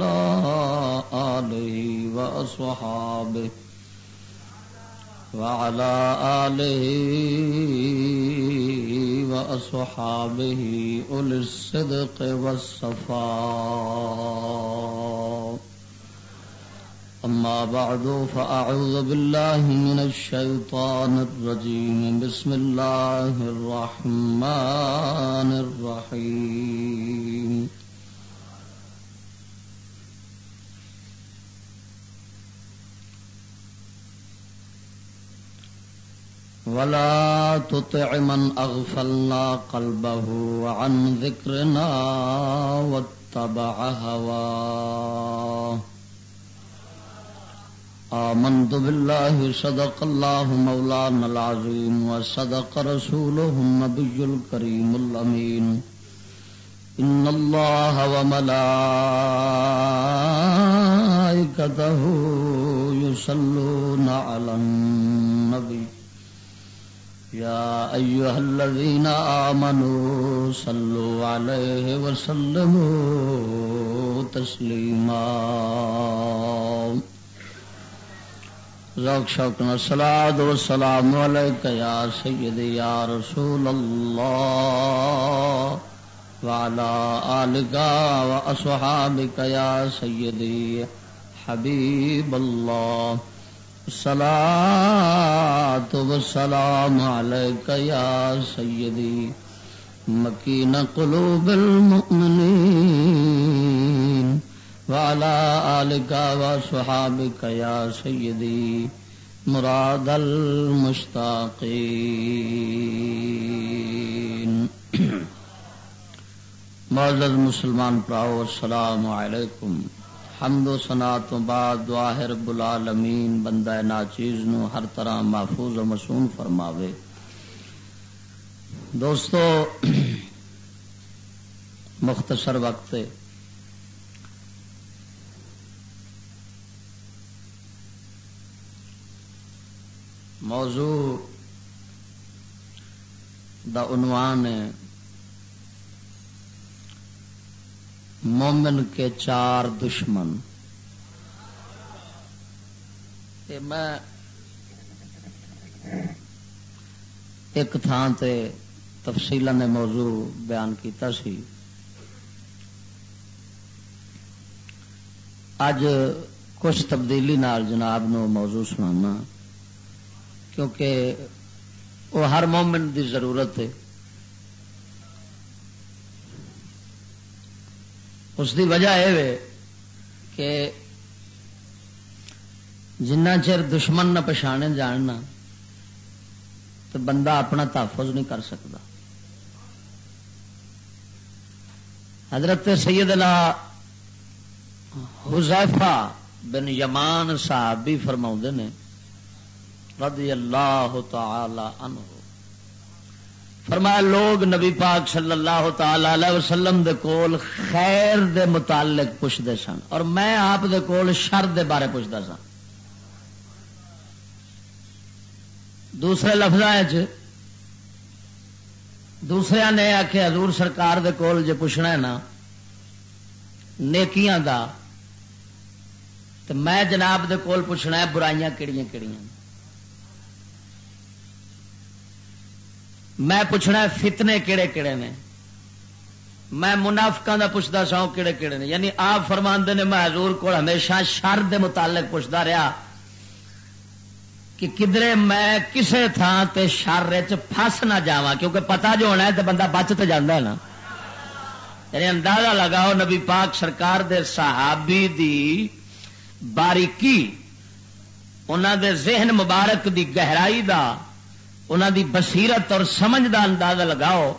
وعلى آله وأصحابه وعلى آله وأصحابه أولي الصدق والصفاء. أما بعد، فأعوذ بالله من الشيطان الرجيم. بسم الله الرحمن الرحيم. ولا تطع من أغفلنا قلبه عن ذكرنا واتبع هواه. آمنت بالله، صدق الله مولانا العظيم، وصدق رسوله النبي الكريم الأمين. إن الله وملائكته يصلون على النبي. يا أيها الذين آمنوا صلوا عليه وسلموا تسليما. ذوق شوق سلاد و سلام یا سیدی یا رسول اللہ والا آلگا و اصحابک یا سیدی حبیب اللہ سلاد و سلام یا سیدی مکین قلوب المؤمنین والا آلك وصحابك يا سيدي مراد المشتاقين معزز مسلمان پراؤ، السلام علیکم. حمد و سنا تو بعد دعا رب العالمین، بندہ ناچیز نو ہر طرح محفوظ و مسون فرماوے۔ دوستو، مختصر وقت موضوع دا عنوان ہے۔ مومن کے چار دشمن۔ میں ایک تھان تے تفصیل نے موضوع بیان کیتا سی۔ اج کچھ تبدیلی نال جناب نو موضوع سنانا، کیونکہ وہ ہر مومن دی ضرورت ہے۔ اس دی وجہ یہ کہ جنہ چر دشمن نہ پچھانے جاننا تو بندہ اپنا تحفظ نہیں کر سکتا۔ حضرت سیدنا حذیفہ بن یمان صاحب بھی فرما نے، رضی اللہ تعالی عنہ۔ فرمایا، لوگ نبی پاک صلی اللہ تعالی علیہ وسلم دے کول خیر دے متعلق پوچھتے سن، اور میں آپ دے کول شر دے بارے پوچھتا سا دوسرے لفظ دوسرے نے آخیا حضور سرکار دے کول جے پوچھنا ہے نا، نیکیاں دا تو میں جناب دے کول پوچھنا ہے، برائیاں کہڑیاں کہڑیاں میں پوچھنا فتنے کہڑے کہڑے نے؟ میں منافقہ کا پوچھتا سا کہڑے کہڑے نے؟ یعنی آپ فرما نے میں حضور کو ہمیشہ شر دے متعلق پوچھتا رہا کہ کدرے میں کسے تھان تے شر پھس نہ جا کیونکہ پتا جو ہونا ہے تو بندہ بچ تو جانا ہے نا۔ یعنی اندازہ لگاؤ نبی پاک سرکار دے صحابی دی باریکی انہوں دے ذہن مبارک دی گہرائی دا انہوں دی بصیرت اور سمجھ دا اندازہ لگاؤ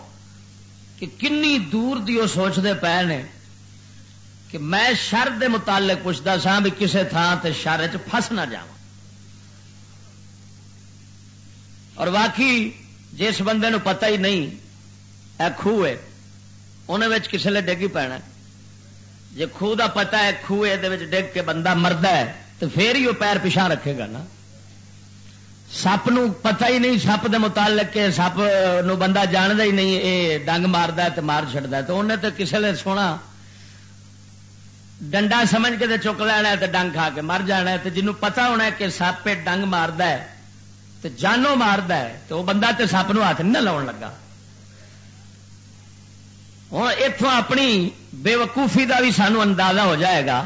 کہ کنی دور دی وہ سوچتے پے نے کہ میں شر دے متعلق پوچھتا سا بھی کسے تھان تے شر چ پھس نہ جا اور واقعی جس بندے نو پتہ ہی نہیں، اے خوہ ہے انہیں کسی نے ڈگ ہی پینا جی خوہ دا پتا ہے خوہ ڈگ کے بندہ مرد ہے تو پھر ہی وہ پیر پچھا رکھے گا نا۔ سپ پتہ ہی نہیں، سپ دے متعلق کہ سپ نو بندہ جانتا ہی نہیں یہ ڈنگ مارد مار چڑتا تو انہیں تو کسی نے سونا ڈنڈا سمجھ کے چک لینا ہے تو ڈنگ کھا کے مر جانا ہے۔ تو جنوں پتا ہونا ہے کہ سپ ڈنگ مارد ہے تو جانو مارد ہے، تو وہ بندہ تو سپ نو ہاتھ نہیں لاؤ لگا۔ ہوں اتوں اپنی بے وقوفی کا بھی سانو اندازہ ہو جائے گا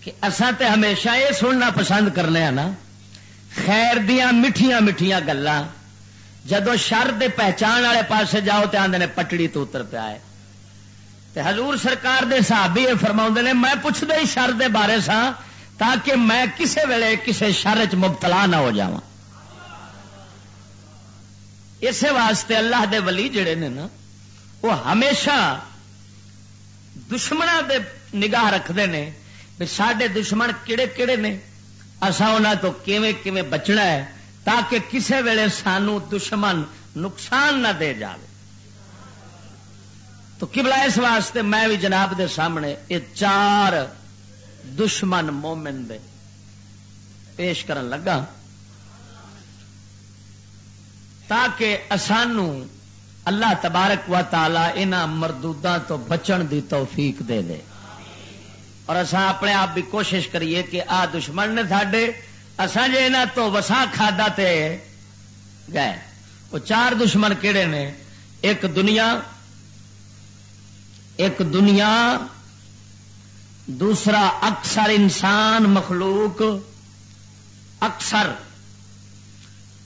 کہ اصا تے ہمیشہ یہ سننا پسند کرنے ہیں نا۔ خیر دیا میٹھیاں میٹھیاں گلان جدو شر دے پہچان والے پاسے جاؤ تو آدھے پٹڑی تو اتر پیا ہے۔ تے حضور سرکار دے صحابی یہ فرما نے، میں پوچھتے ہی شر دے بارے سا تاکہ میں کسے ویلے کسے شر چ مبتلا نہ ہو جا اسی واسطے اللہ دے ولی جڑے نے نا، وہ ہمیشہ دشمنوں دے نگاہ رکھتے ہیں سڈے دشمن کہڑے کہڑے نے؟ اصا انہوں تو کیویں کیویں بچنا ہے تاکہ کسے ویلے سانو دشمن نقصان نہ دے جائے تو کبلا اس واسطے میں بھی جناب دے سامنے یہ چار دشمن مومن دے پیش کرن لگا۔ تاکہ اسانو اللہ تبارک و تعالی ان مردوداں تو بچن دی توفیق دے دے۔ اور اسان اپنے آپ بھی کوشش کریے کہ آ دشمن نے ساڈے اسان جے یہاں تو وسا کھادا تے گئے۔ وہ چار دشمن کہڑے نے؟ ایک دنیا ایک دنیا، دوسرا اکثر انسان مخلوق، اکثر۔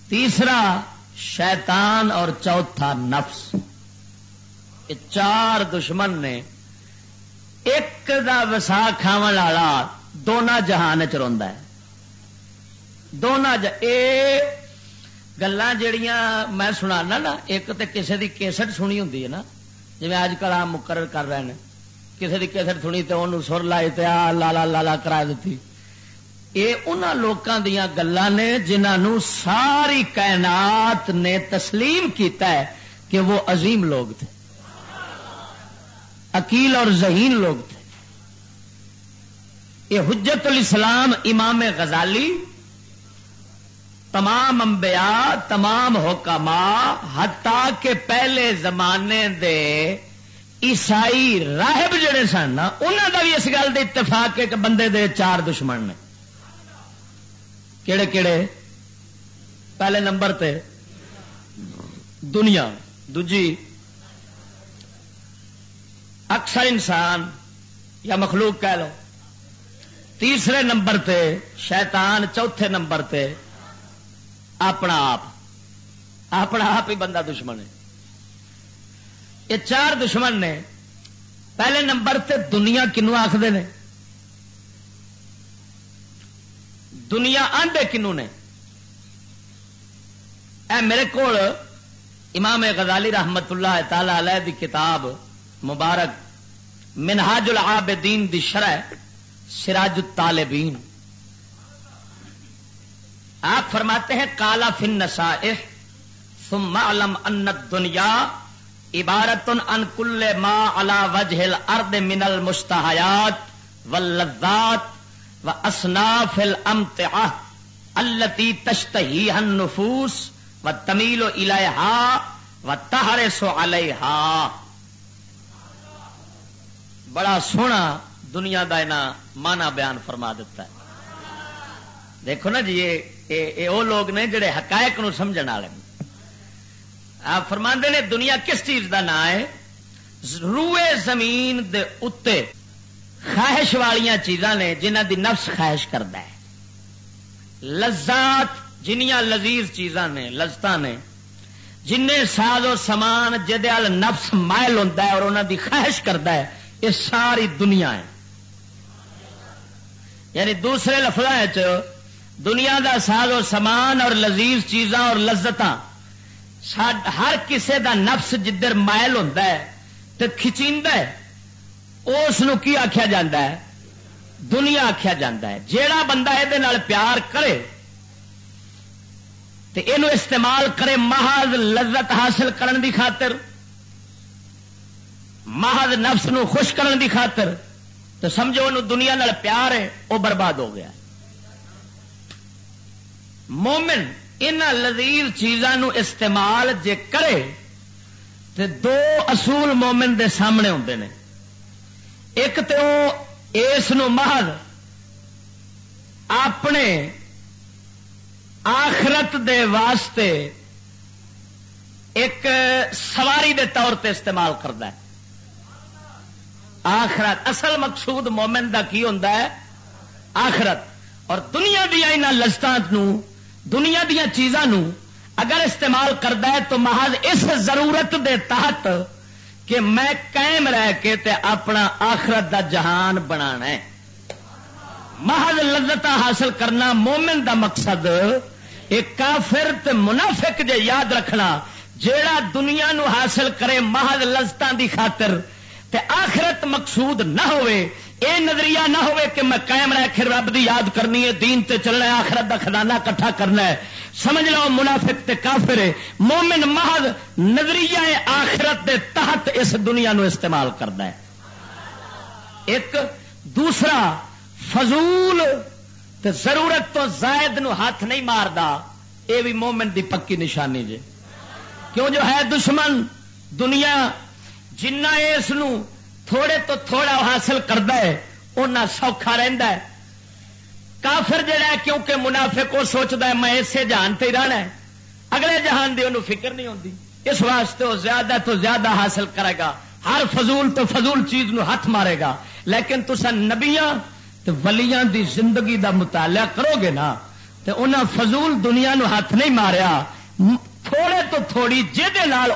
تیسرا شیطان اور چوتھا نفس۔ یہ چار دشمن نے ایک دا وسا کھاو والا دونوں جہان چ ہے۔ دونوں گلا جڑیاں میں سنا نا، ایک تو کسی کی کیسٹ سنی ہوں نا۔ جی اج کل آ مقرر کر رہے ہیں کسی کی کیسٹ سنی تو انہوں سر لائے تو آ لالا لالا کرا دیتی۔ یہ ان لوگوں دیا گلا نے جنہوں ساری کائنات نے تسلیم کیتا ہے کہ وہ عظیم لوگ تھے۔ اکیل اور ذہین لوگ تھے۔ یہ حجت الاسلام امام غزالی، تمام انبیاء، تمام حکما حتا کے پہلے زمانے دے عیسائی راہب جڑے سن انہوں کا بھی اس گل اتفاق ہے کہ بندے دے چار دشمن نے۔ کہڑے کہڑے پہلے نمبر تے۔ دنیا۔ دجی اکثر انسان یا مخلوق کہہ لو، تیسرے نمبر تے، شیطان چوتھے نمبر تے اپنا آپ اپنا آپ ہی بندہ دشمن ہے۔ یہ چار دشمن نے پہلے نمبر تے دنیا کنو آخر نے؟ دنیا آنڈے کنو نے؟ اے میرے کو امام غزالی رحمت اللہ تعالی علیہ دی کتاب مبارک منہاج العابدین دی شرح سراج الطالبین۔ آپ فرماتے ہیں، کالا فن نسا ثم علم ان دنیا عبارت ان کل ما علا وجہ الارض من المستحیات واللذات و اصناف الامتعہ التي تشتهيها النفوس وتميل اليها وتحرس عليها بڑا سونا دنیا کا مانا بیان فرما دیتا ہے۔ دیکھو نا جی یہ لوگ نے جڑے حقائق نو سمجھ والے آپ فرما نے دنیا کس چیز کا نام ہے؟ روئے زمین دے اتے خواہش والیا چیزاں نے جنہ دی نفس خواہش کرتا ہے۔ لذات جنیاں لذیذ چیزاں نے لذت نے۔ جن ساز و سامان جہد نفس مائل ہوتا ہے اور انہوں دی خواہش کرتا ہے یہ ساری دنیا ہے۔ یعنی دوسرے لفظ دنیا دا ساز و سامان اور لذیذ چیزاں اور لذت ہر کسے دا نفس جدھر مائل ہوتا ہے تو کچی اس کی آخیا جا دنیا آخیا جا جا بندہ یہ پیار کرے تو یہ استعمال کرے محض لذت حاصل کرن دی خاطر محض نفس نو خوش کرن دی خاطر تو سمجھو انہوں دنیا نال پیار ہے وہ برباد ہو گیا۔ مومن ان لذیذ چیزوں استعمال جے کرے تو دو اصول مومن دے سامنے ہوتے ہیں ایک تو اس محض اپنے آخرت دے واسطے ایک سواری دے طور پہ استعمال کرتا ہے۔ آخرت، اصل مقصود مومن دا کی ہوتا ہے؟ آخرت۔ اور دنیا دیا ان لذت دنیا دیا چیزاں اگر استعمال کرتا ہے تو محض اس ضرورت دے تحت کہ میں قائم رہ کے تے اپنا آخرت دا جہان بنا محض لذت حاصل کرنا مومن دا مقصد ایک کافر تے منافق جے یاد رکھنا، جیڑا دنیا نو حاصل کرے محض لذتوں دی خاطر تے آخرت مقصود نہ ہوئے، اے نظریہ نہ ہوئے کہ میں قائم رہ کے رب دی یاد کرنی ہے، دین تے چلنا ہے، آخرت دا خزانہ کٹھا کرنا ہے۔ سمجھ لو، منافق تے کافر ہے۔ مومن محض نظریہ آخرت دے تحت اس دنیا نو استعمال کرتا ہے۔ ایک دوسرا، فضول تے ضرورت تو زائد نو ہاتھ نہیں ماردا، اے بھی مومن دی پکی نشانی جے۔ کیوں جو ہے دشمن، دنیا جنہ اس تھوڑے تو تھوڑا حاصل کرتا ہے اُنہ سوکھا رہتا ہے۔ کافر جڑا ہے کیونکہ منافع کو سوچتا ہے، میں اسے جہان ہی رہنا ہے۔ اگلے جہان دی انہوں فکر نہیں ہوتی اس واسطے وہ زیادہ تو زیادہ حاصل کرے گا۔ ہر فضول تو فضول چیز نو ہاتھ مارے گا۔ لیکن تصا نبیا ولیاں دی زندگی دا مطالعہ کرو گے نا تو انہاں فضول دنیا نو ہاتھ نہیں ماریا۔ تھوڑے تو تھوڑی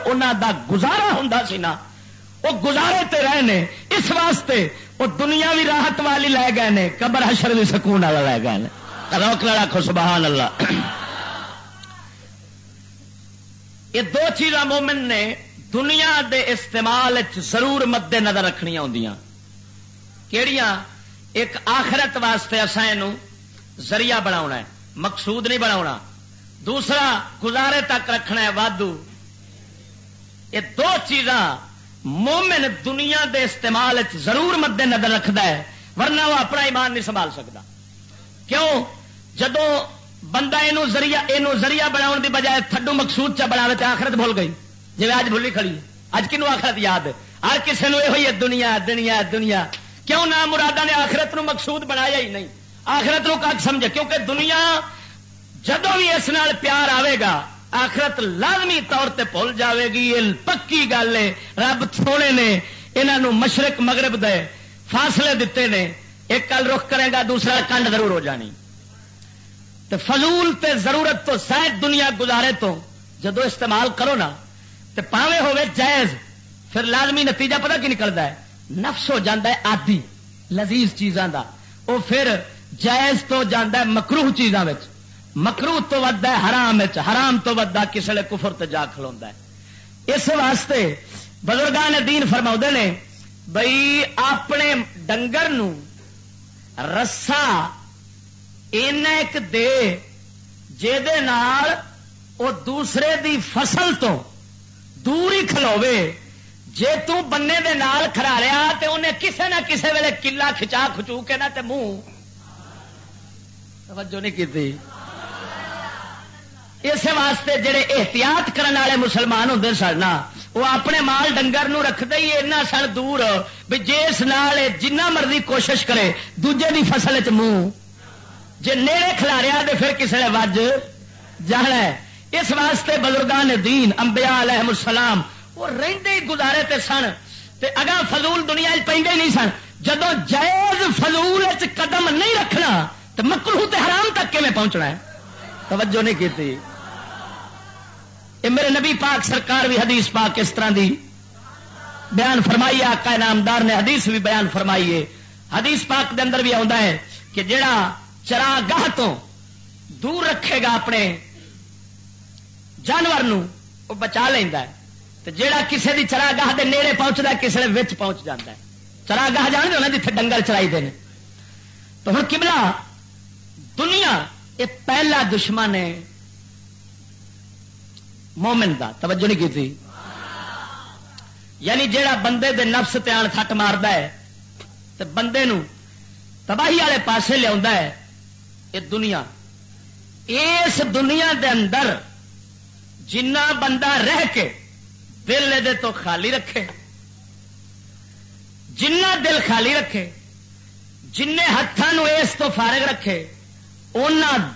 انہاں دا گزارا ہوں نا۔ وہ گزارے تے رہے نے، اس واسطے وہ دنیا بھی راحت والی لے گئے نے، قبر حشر بھی سکون والا لے گئے روک رکھو، سبحان اللہ۔ یہ دو چیزاں مومن نے دنیا دے استعمال ضرور مد نظر رکھنیا ہوں کہڑیاں ایک آخرت واسطے اصل ذریعہ بنا ہے، مقصود نہیں بنا دوسرا، گزارے تک رکھنا ہے وادو یہ دو چیزاں مومن دنیا دے استعمال ضرور مد نظر رکھتا ہے، ورنہ وہ اپنا ایمان نہیں سنبھال سکتا کیوں؟ جدو بندہ یہ ذریعہ یہ ذریعہ بنا دی بجائے تھڈو مقصود چا بنا آخرت بھول گئی۔ جی اج بھولی کھڑی اج کنو آخرت یاد ہر کسی نے یہ ہوئی ہے، دنیا دنیا دنیا۔ کیوں نہ مرادہ نے آخرت نو مقصود بنایا ہی نہیں؟ آخرت نو کچھ سمجھے؟ کیونکہ دنیا جدو بھی اس نال پیار آئے گا آخرت لازمی طور تے بھول جاوے گی، یہ پکی گل ہے۔ رب سونے نے انہوں مشرق، مغرب دے فاصلے دیتے نے۔ ایک کل رخ کرے گا، دوسرا کنڈ ضرور ہو جانی۔ تو فضول تے ضرورت تو شاید دنیا گزارے تو جدو استعمال کرو نا تو پاوے ہوئے جائز، پھر لازمی نتیجہ پتا کی نکلتا ہے؟ نفس ہو جاتا ہے آدی لذیذ چیزاں دا۔ وہ پھر جائز تو جانا ہے مکروہ چیزاں مکرو تو ہے، حرام حرام تو ودا کسی نے کفر تے جا کھلوا ہے۔ اس واسطے بزرگان نے دین فرما نے بئی اپنے ڈنگر نو رسا ایک دے او دوسرے دی فصل تو دور ہی کھلوے جے تو بننے دے نال کھرا رہا تو انہیں کسے نہ کسے ویلے کلا کھچا کھچو کے نہ تے منہ۔ توجہ نہیں کی اس واسطے جڑے احتیاط کرنے والے مسلمان ہوں سن وہ اپنے مال ڈنگر نو رکھتے ہی ایسا سن دور بھی جس نال جنہ مرضی کوشش کرے، دوجے دی فصل چ منہ۔ جی نیڑے کھلاریا تو پھر کسی نے وج جانا ہے۔ اس واسطے بزرگان دین، انبیاء علیہ السلام، وہ رہندے ہی گزارے تے سن۔ تے اگا فضول دنیا پہ نہیں سن۔ جدو جائز فضول قدم نہیں رکھنا تو مکرو تے حرام تک کیون پہنچنا ہے؟ توجہ نہیں کی میرے نبی پاک سرکار بھی حدیث پاک اس طرح دی بیان فرمائی آقا نامدار نے حدیث بھی بیان فرمائی ہے۔ حدیث پاک دے اندر بھی آتا ہے کہ جڑا چرا گاہ تو دور رکھے گا اپنے جانور نو وہ بچا لینا ہے۔ تو جیڑا کسی دی چرا گاہ دے نیڑے پہنچتا کسی نے پہنچ جاتا ہے۔ چرا گاہ جان دو نا جیتے ڈنگر چرائی دے تو ہوں کملا دنیا یہ پہلا دشمن ہے۔ مومن دا، توجہ نہیں کی یعنی جیڑا بندے دے نفس تیان تھٹ مارتا ہے تو بندے نو تباہی والے پاسے لیا ہے، یہ دنیا۔ اس دنیا دے اندر جنہ بندہ رہ کے دل دے تو خالی رکھے، جنہ دل خالی رکھے جن ہاتھوں اس تو فارغ رکھے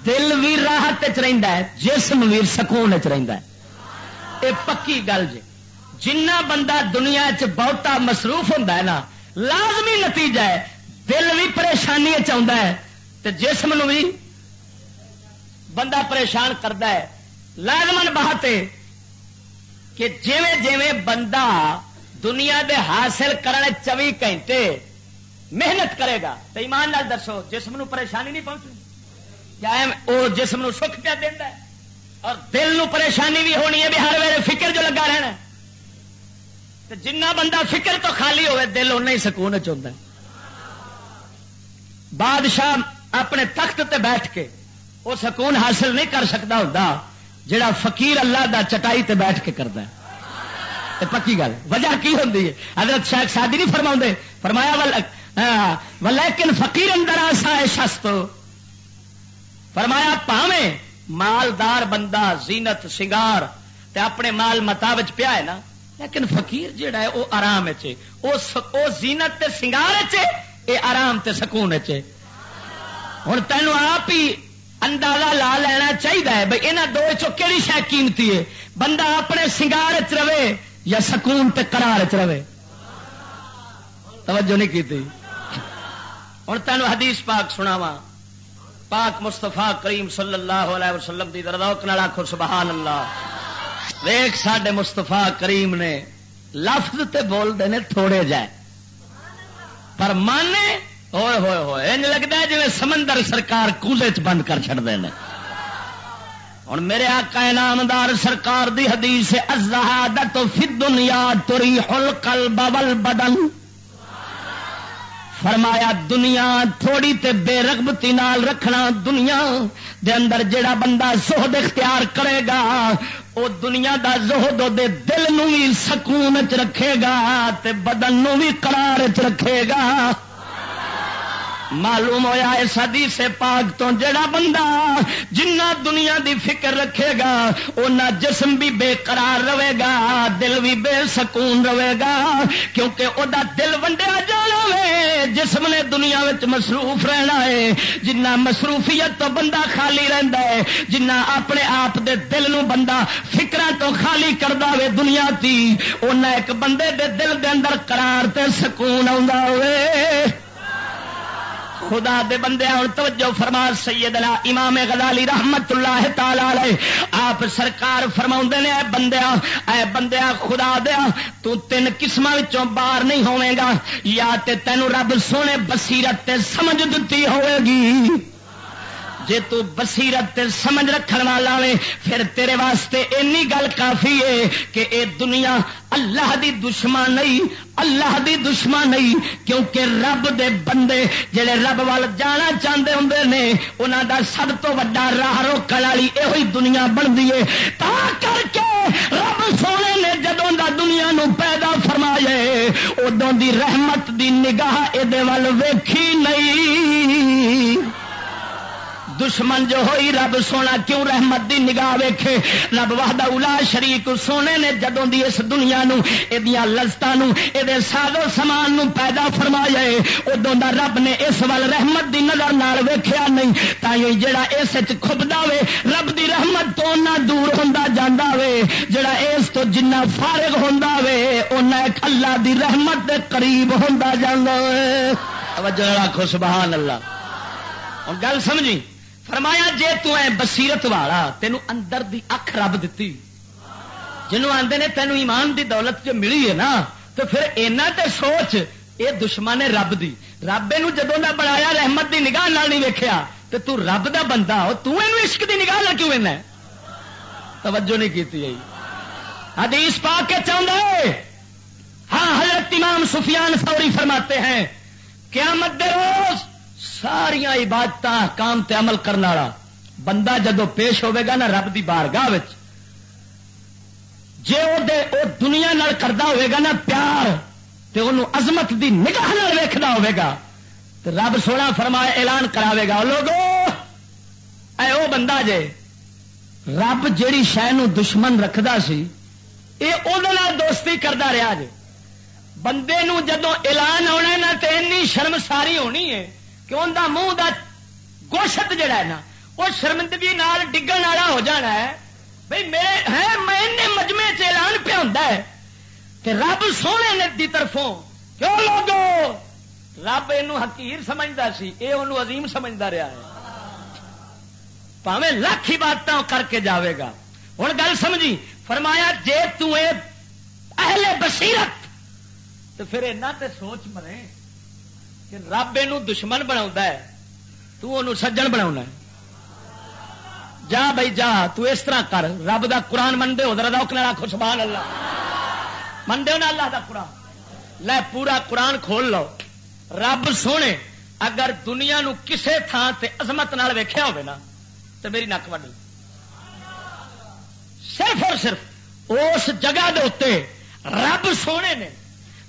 دل بھی راحت ہے، جسم بھی سکون ہے۔ یہ پکی گل جی جنہ بندہ دنیا چ بہتا مصروف ہوں نا، لازمی نتیجہ ہے، دل بھی پریشانی چاہتا ہے تو جسم بھی بندہ پریشان کرتا ہے۔ لازمن بہت کہ جیویں جیویں بندہ دنیا دے حاصل کرنے چوبی گھنٹے محنت کرے گا تو ایمان نال دسو، جسم نو پریشانی نہیں پہنچی کیا وہ جسم نو سکھ پیا دینا اور دل نو پریشانی بھی ہونی ہے بھی ہر ویلے فکر جو لگا رہنا تو جنہ بندہ فکر تو خالی ہوئے، دل ان ہی سکون چاہتا ہے۔ بادشاہ اپنے تخت تے بیٹھ کے وہ سکون حاصل نہیں کر سکتا ہوتا جڑا فقیر اللہ دا چٹائی تے بیٹھ کے کرتا ہے۔ پکی گل، وجہ کی ہوتی ہے؟ حضرت شیخ شادی نہیں فرما فرمایا لیکن فقیر اندر آسا ہے شست فرمایا پاوے مالدار بندہ زینت سنگار تے اپنے مال متا پیا ہے نا، لیکن فقیر جیڑا ہے وہ آرام چے او زینت تے سنگار چے اے آرام تے سکون چے ہوں تینوں آپ ہی اندازہ لا لینا چاہیے بھائی یہاں دو چوکے شہ قیمتی ہے؟ بندہ اپنے سنگار چ رہے یا سکون تے قرار چ رہے؟ توجہ نہیں کی ہوں تینوں حدیث پاک سناوا پاک مستفا کریم صلی اللہ علیہ وسلم کی دردوک نال آخو سبحان اللہ ویخ سڈے مستفا کریم نے لفظ تے بولتے ہیں تھوڑے جائے۔ پر مانے؟ ہوئے ہوئے ہوئے لگتا ہے جی سمندر سرکار کولے چ بند کر چڑتے ہیں ہوں میرے آقا نامدار سرکار دی حدیث ازہادت فی دنیا تری ہل کل ببل بدن فرمایا، دنیا تھوڑی تے بے رغبتی نال رکھنا دنیا دے اندر جڑا بندہ زہد اختیار کرے گا، او دنیا دا زہد دے دل نو بھی سکون چ رکھے گا تے بدن نو بھی قرار چ رکھے گا۔ معلوم ہوا اس حدیث پاک تو جڑا بندہ جنہ دنیا دی فکر رکھے گا، اونا جسم بھی بے قرار رہے گا، دل بھی بے سکون رہے گا، کیونکہ او دا دل ونڈیا جانا وے جسم نے دنیا وچ مصروف رہنا ہے، جنہ مصروفیت تو بندہ خالی رہندا ہے، جنہ اپنے آپ دے دل نو بندہ فکراں تو خالی کردا وے دنیا تی، اونا ایک بندے دے دل دے اندر قرار تے سکون آوندا ہوئے۔ خدا دے بندے اور توجہ فرما، سیدنا امام غزالی رحمت اللہ تعالی آپ سرکار فرما نے، اے بندیا اے بندیا خدا دیا، تو تین قسم باہر نہیں ہوے گا، یا تے تینوں رب سونے بصیرت تے سمجھ دتی ہوئے گی۔ جے تو بصیرت تے سمجھ رکھن والا وے، پھر تیرے واسطے اینی گل کافی ہے کہ اے دنیا اللہ دی دشمن نہیں، اللہ دی دشمن نہیں، کیونکہ رب دے بندے جڑے رب وال جانا چاہتے ہوں نے انہوں دا سب تو وا راہ روکن والی یہ دنیا بنتی ہے۔ تا کر کے رب سونے نے جدوں دا دنیا نو پیدا فرمایا ادوں دی رحمت دی نگاہ یہ ویکھی نہیں۔ دشمن جو ہوئی، رب سونا کیوں رحمت دی نگاہ ویکھے؟ رب وحدہ اولا شریک سونے نے جدوں دی اس دنیا نو ایدیاں لذتاں نو، اے دے سادو سامان نو پیدا فرمایا ہے اودوں دا رب نے اس ول رحمت دی نظر نال ویکھیا نہیں تائیں جڑا اس وچ کھبدا وے، رب دی رحمت تو نہ دور ہوندا جاندا وے، جڑا اس تو جنہ فارغ ہوندا وے اونہ ایک اللہ دی رحمت دے قریب ہوندا جاندا وے۔ توجہ رکھو سبحان اللہ۔ اور گل سمجھی؟ فرمایا جے تو اے بصیرت والا تینوں اندر دی اکھ رب دیتی جنوں آندے نے تینوں ایمان دی دولت جو ملی ہے نا، تو پھر اینا تے سوچ، اے دشمن ہے رب دی۔ رب نو جدوں دا بنایا رحمت دی نگاہ نال نہیں ویکھیا، تے تو رب دا بندہ ہو، تو اینو عشق دی نگاہ نال کیوں اینا توجہ نہیں کیتی ہے حدیث پاک کے چاہندے ہاں حضرت امام سفیان فوری فرماتے ہیں، قیامت دے روز ساریا عبادت کام تے عمل کرنے والا۔ بندہ جدو پیش ہوے گا نا رب کی بارگاہ جی وہ دنیا نال کرتا ہوئے گا نا پیار، تے انہوں عظمت دی نگاہ ویکھنا ہوئے گا۔ تو رب سونا فرمایا، اعلان کراوے گا۔ لوگو، اے او بندہ جے، رب جیڑی شہ دشمن رکھدا سی، اے او دوستی کرتا رہا جے۔ بندے نو جدو اعلان آنا نا تو این شرم ساری ہونی ہے۔ کہ ان کا منہ کا گوشت جڑا ہے نا، وہ شرمندگی نال ڈگن والا ہو جانا ہے۔ بھائی میرے ہے میں مجمے چلان پہ ہوتا ہے کہ رب سونے نے دی طرفوں کیوں لوگو؟ رب یہ حکیر سمجھتا سی یہ انہوں عظیم سمجھتا رہا ہے۔ پاوے لاکھ ہی بات کر کے جاوے گا۔ ہوں گل سمجھی؟ فرمایا، جے اہل بصیرت، تو پھر اینا تے سوچ مرے کہ رب یہ دشمن بنا ہے سجن بنا جا بھائی، جا، تو اس طرح کر۔ رب دا قرآن منڈے ہو روک نہ رکھو، سبحان اللہ۔ منڈے نا اللہ دا قرآن۔ لے، پورا قرآن کھول لو۔ رب سونے، اگر دنیا نو کسے تھان تے عظمت نال ویکھیا ہوئے نا تو میری نک وڈی۔ صرف اور صرف، اس جگہ دے رب سونے نے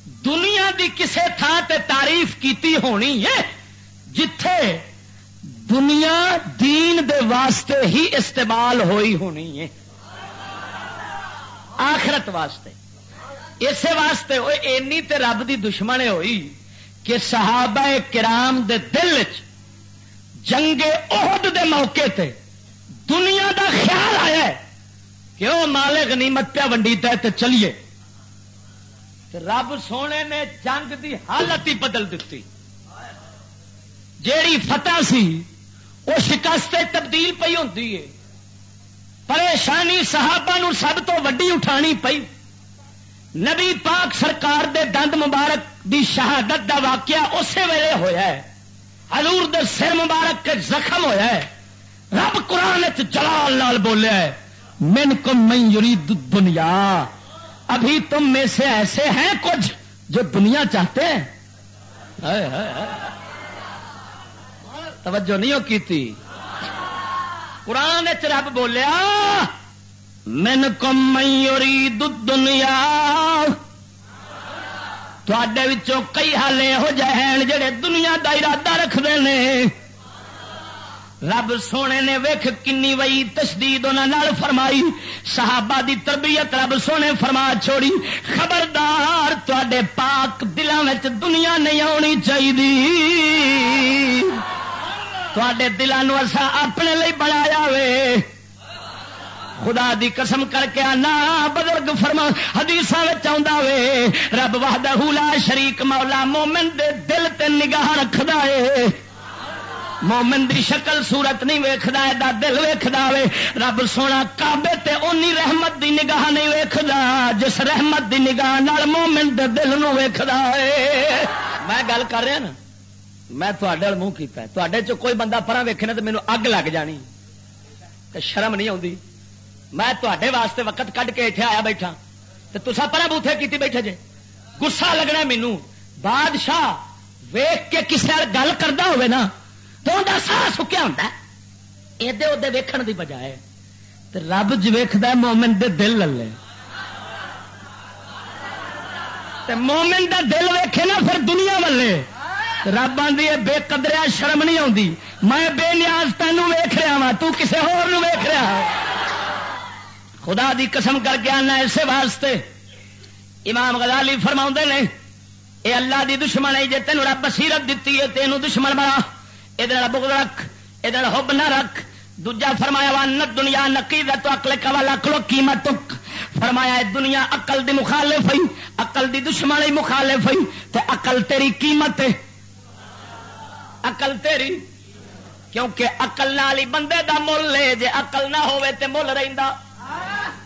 دنیا دی کسے تھان تے تعریف کیتی ہونی ہے، جتھے دنیا دین دے واسطے ہی استعمال ہوئی ہونی ہے۔ آخرت واسطے۔ اسی واسطے وہ اینی تے رب دی دشمن ہوئی کہ صحابہ کرام دے دل چ جنگ عہد دے موقع تے دنیا دا خیال آیا ہے کہ وہ مالک غنیمت پیا ونڈیتا ہے چلیے۔ رب سونے نے جنگ دی حالت ہی بدل دیتی۔ جیڑی فتح سی، وہ شکست تبدیل پی ہوتی ہے۔ پریشانی صحابہ نو سب تو وڈی اٹھانی پئی۔ نبی پاک سرکار دے دند مبارک دی شہادت دا واقعہ اسی ویلے ہوا ہے۔ حضور دے سر مبارک کے زخم ہویا ہے۔ رب قرآن جلال لال بولیا ہے، من کم میں یرید دنیا ابھی تم میں سے ایسے ہیں کچھ جو دنیا چاہتے ہیں۔ توجہ نہیں کی تھی قرآن رب بولیا، من کم میوری دنیا تھوڑے کئی حال یہو جہ جڑے دنیا کا ارادہ رکھتے ہیں رب سونے نے ویخ کنی وئی تشدید فرمائی، صحابہ دی تربیت رب سونے فرما چھوڑی، خبردار تے پاک دلوں میں دنیا نہیں آنی چاہیے تے دلوں اصا اپنے لی بنایا وے۔ خدا دی قسم کر کے آنا، بزرگ فرما حدیث وے، رب وحدہ لا شریک مولا مومن دے دل تے نگاہ رکھدا ہے مومن دی شکل صورت نہیں ویکھدا ہے دا دل ویکھدا وے۔ رب سونا کعبے تے اونی رحمت دی نگاہ نہیں ویکھدا، جس رحمت دی نگاہ نال مومن دے دل نو ویکھدا ہے میں گل کر رہا نا، میں تھوڑے منہ کیتا ہے۔ تھوڑے چ کوئی بندہ پرا ویکھے نا تو مینوں اگ لگ جانی۔ کہ شرم نہیں آتی میں تے واسطے وقت کڈ کے اتنے آیا بیٹھا۔ تو تسا پرا بوتھے کیتی بیٹھے جے۔ گسا لگنا مینو بادشاہ ویخ کے کسی گل کرتا ہوئے نا تو انہیں سا سکیا ہوتا ادے ادے ویکھن دی بجائے رب جی ج ویکد مومن دے دل لے مومن دا دل ویکھے نا پھر دنیا والے۔ رب آدھی بے قدریا شرم نہیں آتی میں بے نیاز تینوں ویخ رہا وا تسے ہویخ رہا۔ خدا دی قسم کر کے آنا اسے واسطے۔ امام غزالی فرما نے، اے اللہ دی دشمن ہے جی تین رب بصیرت دیتی ہے، تینوں دشمن بنا۔ یہ بغض رکھ یہ حب نہ رکھ۔ دوجا فرمایا وا نت دنیا نقید تو اکل کوالا کلو قیمت فرمایا دنیا اقل دی مخالف ہوئی اقل دی دشمن مخالف ہوئی، تے اقل تیری قیمت اقل تیری، کیونکہ اقل نال ہی بندے دا مل لے، جے اقل نہ ہوئے تے مل رہندا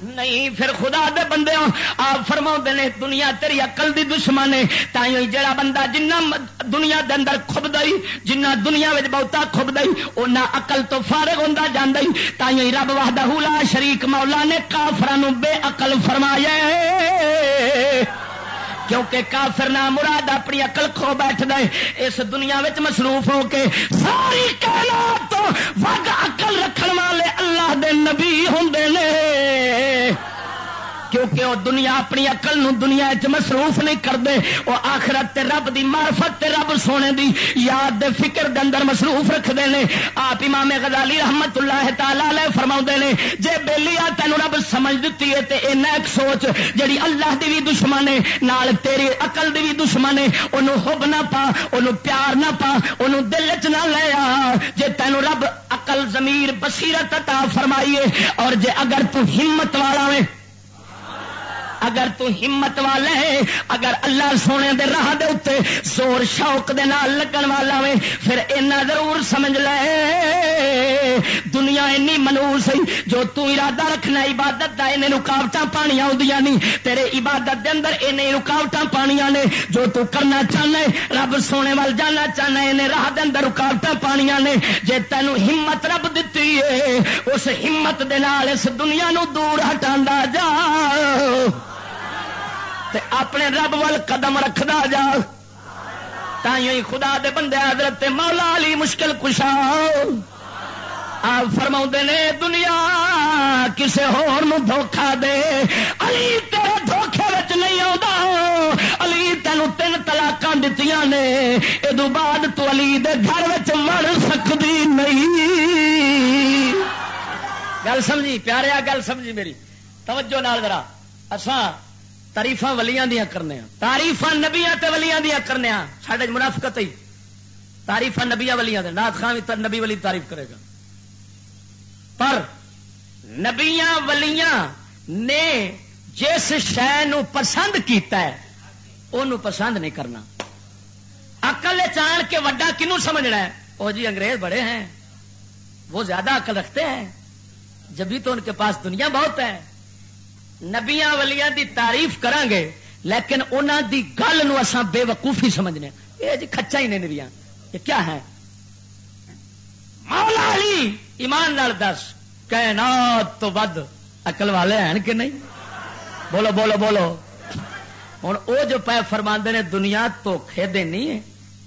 نہیں، پھر خدا دے بندے آپ فرما نے، دنیا تیری عقل دی دشمن ہے تھی جڑا بندہ جنہ دنیا دے اندر کھب دئی جنہ دنیا میں بہتا کھب دئی اُنہ اقل تو فارغ ہوتا جانا تھی رب واہدہ لا شریک مولا نے کافران بے عقل فرمایا کیونکہ کافر نہ مراد اپنی اقل کھو بیٹھ دے اس دنیا مصروف ہو کے ساری کائنات تو وگ اقل رکھن والے اللہ دے نبی ہوں نے۔ کیونکہ وہ دنیا اپنی اقل نو دنیا چ مصروف نہیں کرتے، وہ آخرت تے رب دی معرفت تے رب سونے دی یاد دے فکر دے اندر مصروف رکھتے ہیں آپ امام غزالی رحمت اللہ تعالی فرما نے، جے بیلی آ تین رب سمجھ دیتی ہے تے اینا ایک سوچ جڑی اللہ دی بھی دشمن ہے، نال تیری اقل دی بھی دشمن ہے انہوں حب نہ پا انہوں پیار نہ پا انہوں دل چ نہ لے آ۔ جے تینوں رب اقل ضمیر، بصیرت عطا فرمائیے اور جے اگر تو ہمت والا میں اگر تو ہمت والا ہے اگر اللہ سونے دے راہ دے اتنے زور شوق دے نال لگن والا وے، پھر اینا ضرور سمجھ لے۔ دنیا اینی منور سی جو تو ارادہ رکھنا عبادت دا انہیں رکاوٹ پانیاں آدیاں نہیں تیرے عبادت دے اندر انہیں رکاوٹ پانیاں نے جو تو کرنا چاہنا ہے، رب سونے وال جانا چاہنا ہے انہیں راہ دے اندر رکاوٹ پانیاں نے جے تینوں ہمت رب دیتی ہے اس ہمت دے نال اس دنیا نو دور ہٹا جا تے اپنے رب وال قدم رکھدا جا تھی خدا دے بندے حضرت مولا علی مشکل کشا آپ فرما نے، دنیا کسے ہور دھوکھا دے۔ علی تیرے دھوکھے وچ نہیں آتا علی تین تین تلاک دیتی نے۔ یہ بعد تو علی دے گھر وچ مر سکتی نہیں۔ گل سمجھی، پیارے گل سمجھی میری۔ توجہ نال ذرا۔ اساں تاریف ولیاں دیا کرنے ہاں۔ تاریف نبیا ولیاں دیا کرنے ہاں۔ سڈے منافقت ہی تاریف نبیا ولیاں دے۔ نات خان بھی نبی ولی تعریف کرے گا۔ پر نبیا ولیاں نے جس شہ پسند کیتا ہے وہ پسند نہیں کرنا۔ اقل چان کے وڈا کنو سمجھنا ہے؟ وہ جی انگریز بڑے ہیں۔ وہ زیادہ عقل رکھتے ہیں۔ جبھی تو ان کے پاس دنیا بہت ہے۔ نبیا ولیاں دی تعریف کران گے لیکن انہوں دی گل نو اساں بے وقوفی سمجھنے۔ یہ جی کچا ہی نے نبیا یہ کیا ہے؟ مولا علی، ایمان نال دس، کائنات تو ود اقل والے ہیں کہ نہیں؟ بولو بولو بولو۔ ہوں وہ جو پہ فرما نے، دنیا دھوکھے دینی ہے۔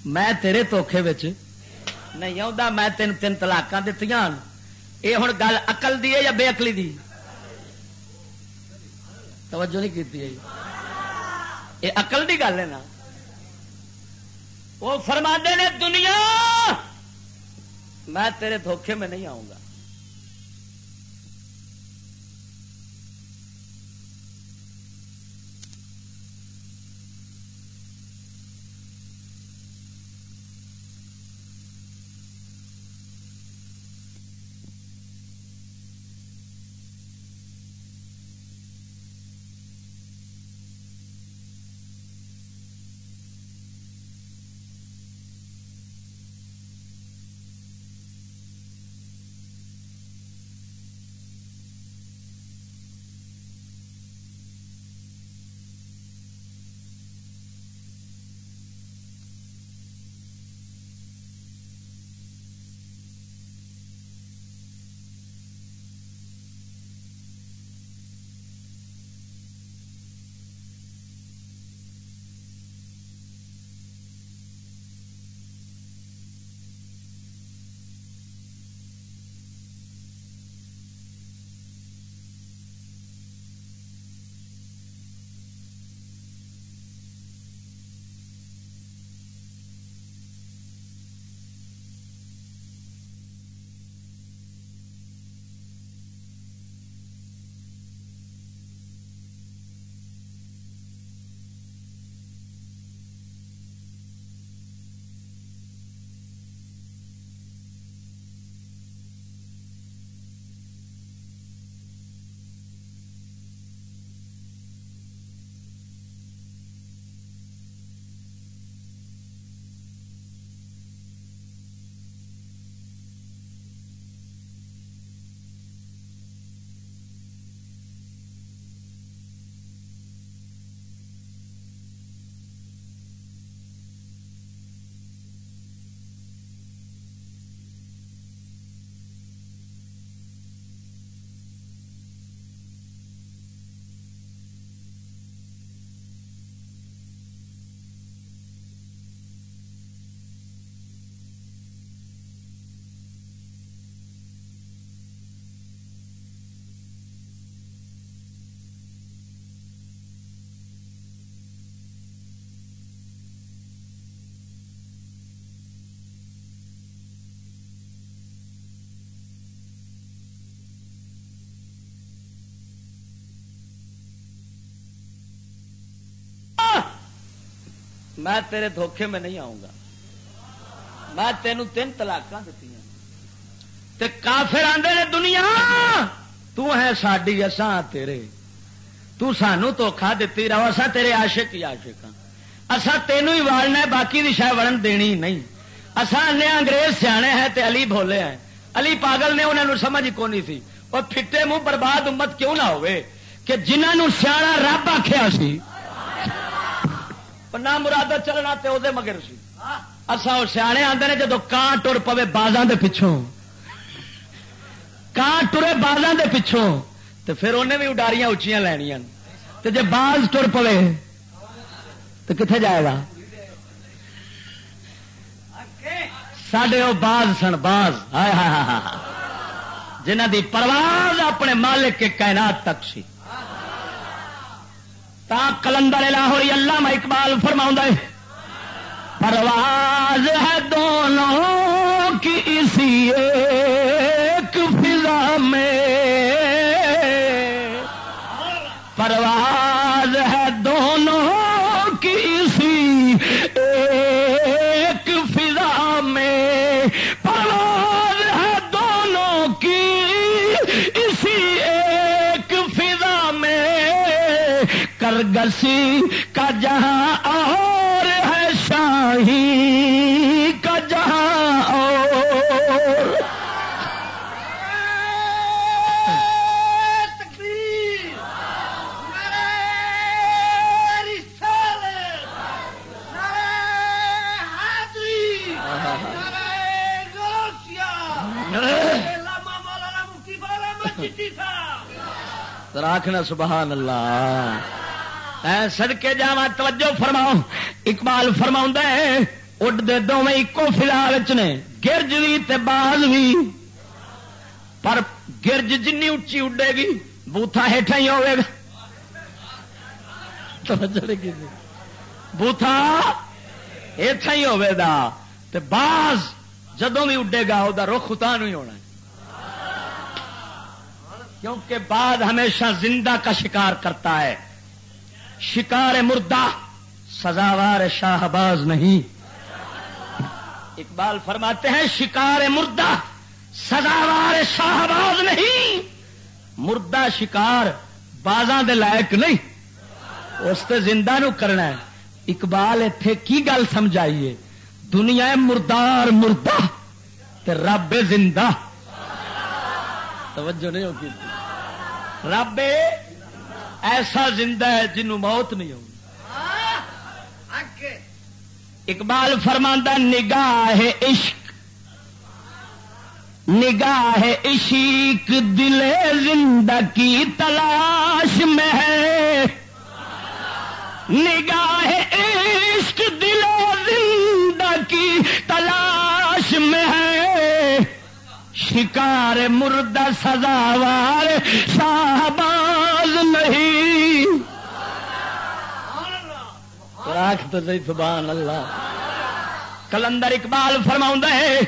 میں تیرے دھوکھے نہیں آتا میں تین تین تلاک دیتی یہ ہوں گل اقل دی ہے یا بے اقلی دی؟ توجہ نہیں کی جی۔ یہ اقل کی گل ہے نا۔ وہ فرما نے دنیا، میں تیرے دھوکھے میں نہیں آؤں گا۔ میں تیرے دھوکھے میں نہیں آؤں گا۔ میں تینوں تین تلاک دیتی کافر آدھے نے دنیا، تو ہے ساڈی اساں تیرے۔ تو سانو دھوکھا دیتی رہو اصا تیرے عاشق ہی عاشق ہاں۔ اسا تینوں ہی والنا باقی دی شاید وڑن دینی نہیں۔ اصا آنے انگریز سیانے ہیں تے علی بولے ہیں۔ علی پاگل نے انہوں نے سمجھ کو نہیں تھی اور پھٹے منہ برباد امت کیوں نہ ہوئے کہ جنہوں سیاح رب آخیا سی نہ مراد چلنا تے وہ مگر سی۔ اصا وہ سیانے آتے ہیں جدو کان ٹر پوے بازاں دے پچھوں۔ کان ٹرے بازاں دے پچھوں تو پھر انہیں بھی اڈاریاں اچیاں لینیا تو جی باز ٹر پوے تو کتنے جائے گا؟ سڈے وہ باز سن باز۔ جنہ دی پرواز اپنے مالک کے کائنات تک سی۔ تا کلندر لاہوری اللہ میں اقبال فرما ہے پرواز ہے دونوں کی اسی کرگسی کا جہاں اور ہے شاہی کا جہاں اور۔ راکھنا سبحان اللہ۔ سدکے جا توجہ فرماؤ۔ اقبال فرما اڈ دے دونوں ایکو فلال نے، گرج بھی تے باز بھی پر گرج جن اچھی اڈے گی بوتھا ہیٹھا ہی ہوئے گا۔ جی۔ بوتھا ہیٹھا ہی ہوئے دا تے باز جدوں بھی اڈے گا وہ رخ اتنا نہیں ہونا کیونکہ بعد ہمیشہ زندہ کا شکار کرتا ہے۔ شکار مردہ، سزاوار شاہباز نہیں۔ اقبال فرماتے ہیں، شکار مردہ، سزاوار شاہباز نہیں۔ مردہ شکار بازاں دے لائق نہیں۔ اس تے زندہ نو کرنا ہے۔ اقبال اتے کی گل سمجھائیے؟ دنیا مردار مردہ تے رب زندہ۔ توجہ نہیں ہوگی رب ایسا زندہ ہے جنوں موت نہیں ہوگی اقبال فرماندہ نگاہ عشق نگاہ عشق دل زندہ کی تلاش میں ہے۔ نگاہ عشق دل زندہ کی تلاش میں ہے۔ شکار مردہ سزاوار شاہباز راک تو سی سبحان اللہ۔ کلندر اقبال فرما ہے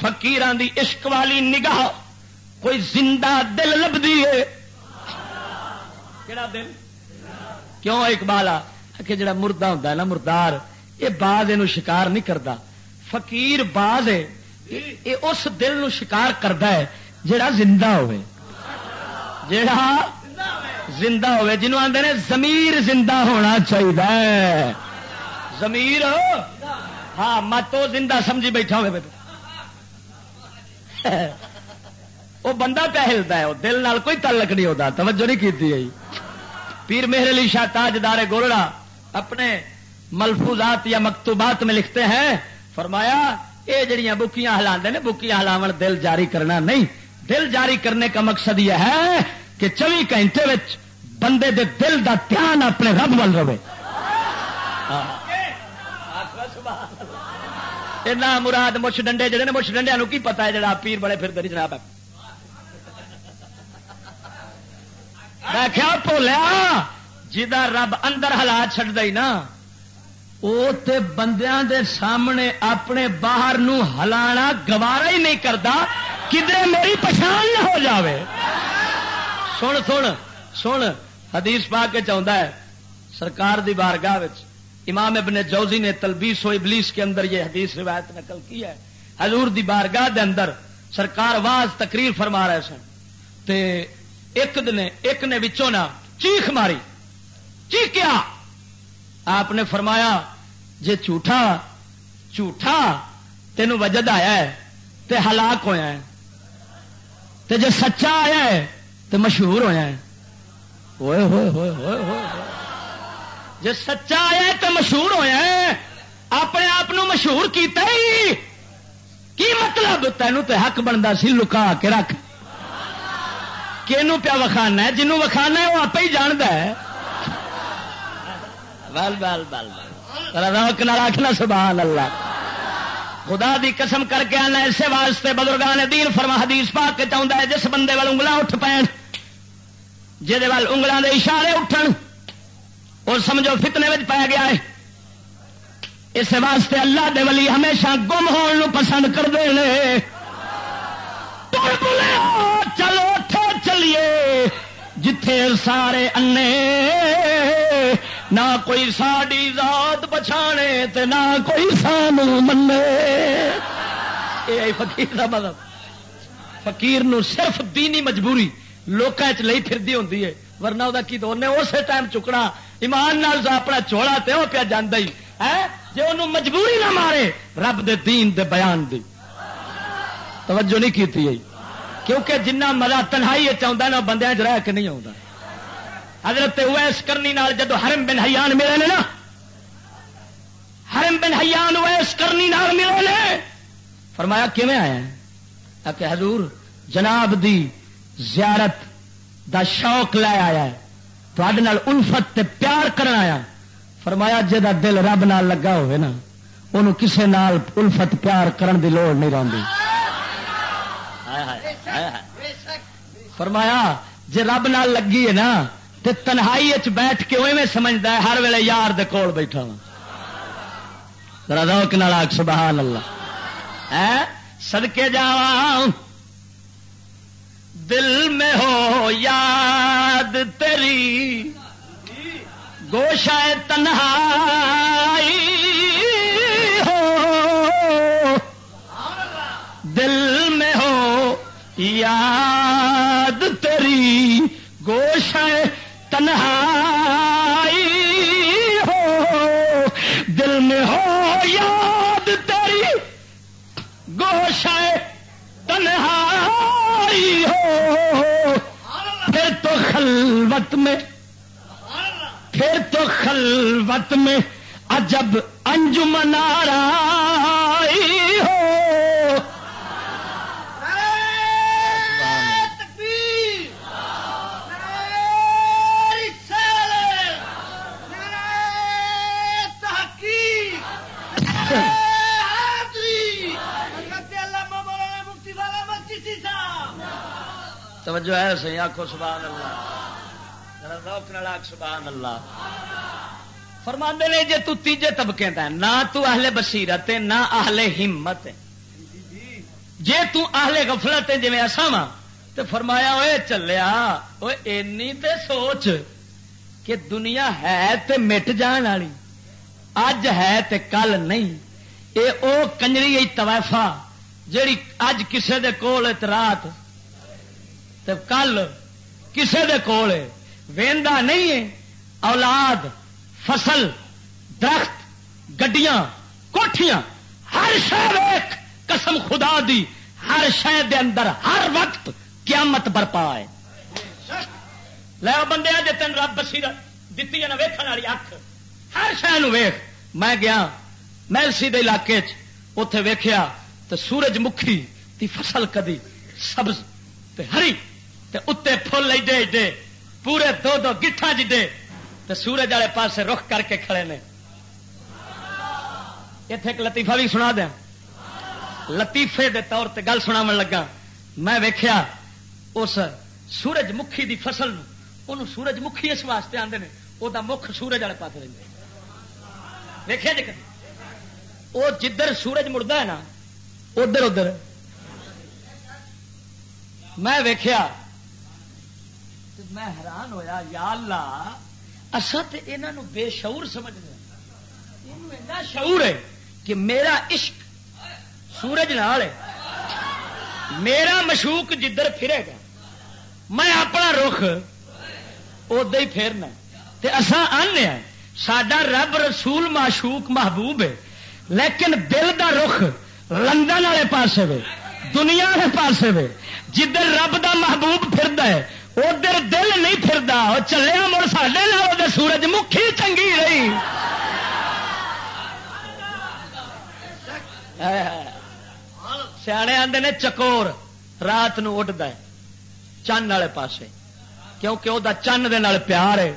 فقیران دی عشق والی نگاہ کوئی زندہ دل لبدی ہے۔ کہڑا دل؟ کیوں اقبال؟ آ کہ جڑا مردہ ہوتا ہے نا، مردار یہ باز یہ شکار نہیں کرتا فقیر باز ہے یہ اس دل نو شکار کرتا ہے جڑا زندہ ہوئے جڑا زندہ ہوئے، جنہوں آدھے نے زمیر زندہ ہونا چاہیے زمیر ہاں مت وہ زندہ سمجھی بیٹھا ہوئے وہ بندہ پہلتا ہے، وہ دل نال کوئی تعلق نہیں ہوتا۔ توجہ نہیں کی پیر مہر علی شاہ تاجدار گولڑا اپنے ملفوظات یا مکتوبات میں لکھتے ہیں۔ فرمایا یہ جڑیاں بکیاں ہلا نے، بکیاں ہلاو دل جاری کرنا نہیں۔ دل جاری کرنے کا مقصد یہ ہے کہ چوبی گھنٹے بندے دے دل دا دھیان اپنے رب ول رہے۔ مراد مچھ ڈنڈے، جڑے نے مچھ ڈنڈیا کی پتا ہے جڑا پیر بڑے پھر دری جناب میں کیا بولیا جا رب اندر ہلا چڈ دئی نا وہ بندیاں دے سامنے اپنے باہر نو ہلانا گوارا ہی نہیں کرتا کدھر میری پچھان نہ ہو جاوے۔ سن سن سن حدیث پا کے چاہتا ہے سرکار دی بارگاہ امام ابن جوزی نے تلبیس و ابلیس کے اندر یہ حدیث روایت نقل کی ہے حضور دی بارگاہ دے اندر سرکار واز تقریر فرما رہے سن تے ایک دن ایک نے وچوں نہ چیخ ماری چیخیا آپ نے فرمایا جے جھوٹا جھوٹا تینوں وجد آیا ہے تے ہلاک ہویا ہے تے جے سچا آیا ہے تے مشہور ہویا ہے۔ ہوئے ہوئے ہوئے ہوئے ہوئے۔ سچا آیا ہے تے مشہور ہویا ہے۔ اپنے آپ مشہور کیتا ہی۔ کی مطلب؟ تینوں تے حق بنتا سی لکا کے رکھ۔ پیا وکھانا ہے؟ جنوں وکھانا ہے وہ آپ ہی جاند ہے۔ بال بال بال بال آخنا سبحان اللہ۔ خدا دی قسم کر کے آنا اسے واسطے بزرگان دین فرما حدیث پا کے چاہتا ہے جس بندے وال انگلا اٹھ پین۔ جہد انگلوں دے اشارے اٹھن، اور سمجھو فتنے میں پی گیا ہے۔ اس واسطے اللہ دے ولی ہمیشہ گم ہون پسند کرتے ہیں چلو اٹھو چلیے، جتھے سارے انے۔ نہ کوئی ساڈی ذات بچھانے تے نہ کوئی سانو منے۔ یہ فقیر کا مطلب فقیر نو صرف دینی مجبوری۔ لوکاں چ لئی پھردی ہوندی ہے۔ ورنہ وہ کی اسی ٹائم چکنا۔ ایمان نال اپنا چوڑا تے وہ پیا جانا ہی جی انہوں مجبوری نہ مارے، رب دے دین دے بیان دی۔ توجہ نہیں کیتی ہے۔ کیونکہ جنہ مزہ تنہائی چاہتا نا، بندے چ رہ کے نہیں آتا حضرت اویس کرنی نال جدو حرم بن حیان ملے نے نا، حرم بن حیان اویس کرنی نال ملے نے۔ فرمایا، کیویں آیا؟ کہ حضور، جناب دی زیارت دا شوق لے آیا ہے۔ تھوڑے الفت تے پیار کرنا آیا۔ فرمایا جا دل رب نال لگا ہوئے نا انہوں کسے نال الفت پیار کرن دی لوڑ نہیں رہی فرمایا جے رب نال لگی ہے نا تے تنہائی بیٹھ کے وہ سمجھتا ہے ہر ویلے یار دے کول بیٹھا ذرا روک نال سبحان اللہ۔ ہے سدکے جا دل میں ہو یاد تیری۔ گوشا تنہائی ہو۔ دل میں ہو یاد تیری۔ گوشا تنہائی ہو۔ دل میں ہو یاد تیری۔ گوشا تنہائی ہو۔ پھر تو خلوت میں پھر تو خلوت میں عجب انجمن آرائی ہو۔ توجہ ہے سی آخو سبحان اللہ۔ سبحان اللہ۔ فرما نے جی تو تیجے طبقے کا نہ تو اہل بصیرت نہ اہل ہمت جے تو اہل غفلت جی ایسا وا تو فرمایا وہ چلیا وہ اینی تے سوچ کہ دنیا ہے تے مٹ جان والی، اج ہے تے کل نہیں۔ اے او کنجری توائفا جیڑی اج کسے دے کول رات کل کسے دے کول ویندا نہیں ہے، اولاد، فصل، درخت، گڈیاں، کوٹھیاں، ہر شہ قسم خدا دی، ہر شہ دے اندر، ہر وقت قیامت برپا ہے۔ لے بندے جی تین رب بسی دیتی ہے نا ویکن والی اکھ۔ ہر شہ ویخ میں گیا، محلسی دے علاقے اتے ویخیا تو سورج مکھی دی فصل کدی، سبز تے ہری۔ تے اتنے فل ایڈے ایڈے پورے دو دو گٹھا جڈے جی تے سورج والے پاس رخ کر کے کھڑے نے۔ اتے ایک لطیفہ بھی سنا دیا۔ لطیفے دے طور تے گل سنا لگا۔ میں ویخیا اس سورج مکھی دی فصل انہوں سورج مکھی اس واسطے آتے ہیں وہ مکھ سورج والے پاس رہتے ویخیا جی وہ جدھر سورج مڑتا ہے نا، ادھر ادھر۔ میں ویخیا میں حیران ہویا، یا اللہ اصا تو یہاں بے شعور سمجھنے شعور ہے کہ میرا عشق سورج نال ہے۔ میرا مشوق جدھر پھرے گا، میں اپنا رخ ادا ہی پھیرنا تے اساں آنے ہیں سڈا رب رسول معشوق محبوب ہے، لیکن دل دا رخ لندن والے پاسے وے دنیا کے پاسے وے جدھر رب دا محبوب پھردا ہے ادھر دل نہیں پھردا وہ چلیا مڑ سڈے نال سورج مکھی چنگی رہی۔ سیانے آتے نے چکور، رات نڈد چن والے پاسے، کیونکہ وہ چن دے پیار ہے۔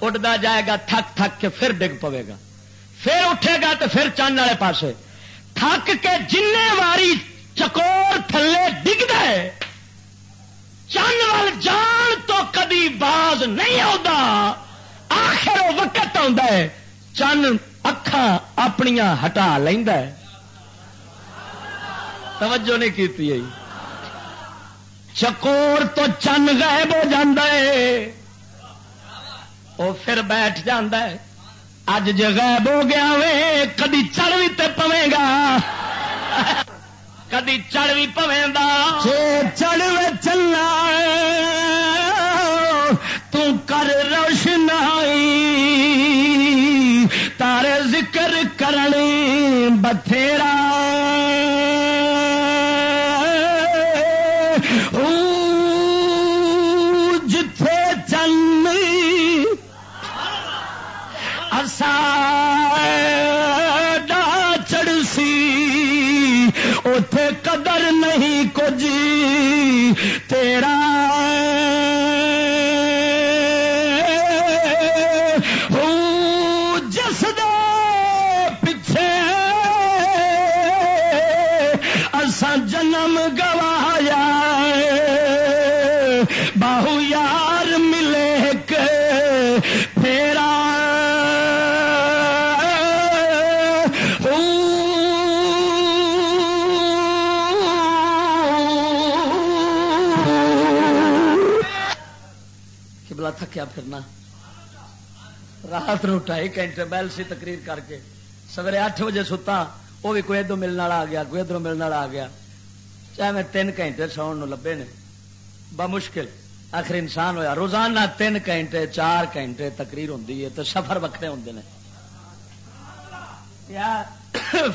اڈتا جائے گا، تھک تھک کے پھر ڈگ پوے گا۔ پھر اٹھے گا تو پھر چن والے پاسے۔ تھک کے جن واری چکور تھلے ڈگتا ہے چن وال جان تو کدی باز نہیں آتا آخر وہ وقت آ چن اکھان اپنیا ہٹا لینا ہے۔ توجہ نہیں کی چکور تو چن غائب ہو جائے وہ پھر بیٹھ جا اج جی غائب ہو گیا وے کدی چڑھ بھی تے پوے گا۔ کدی چڑھ بھی پوے گا چڑھ چلنا تر روشنائی تارے ذکر کرنی بتھیرا تیرا تھکیا پھرنا۔ رات نو ڈھائی گھنٹے بیل سی تقریر کر کے سویرے اٹھ بجے ستا وہ بھی کوئی ادو ملنے والا آ گیا، کوئی ادھر ملنے والا آ گیا۔ چاہے میں تین گھنٹے ساؤن لبے نے۔ بمشکل آخر انسان ہویا۔ روزانہ تین گھنٹے، چار گھنٹے تقریر ہوں تو سفر وکرے ہوں نے۔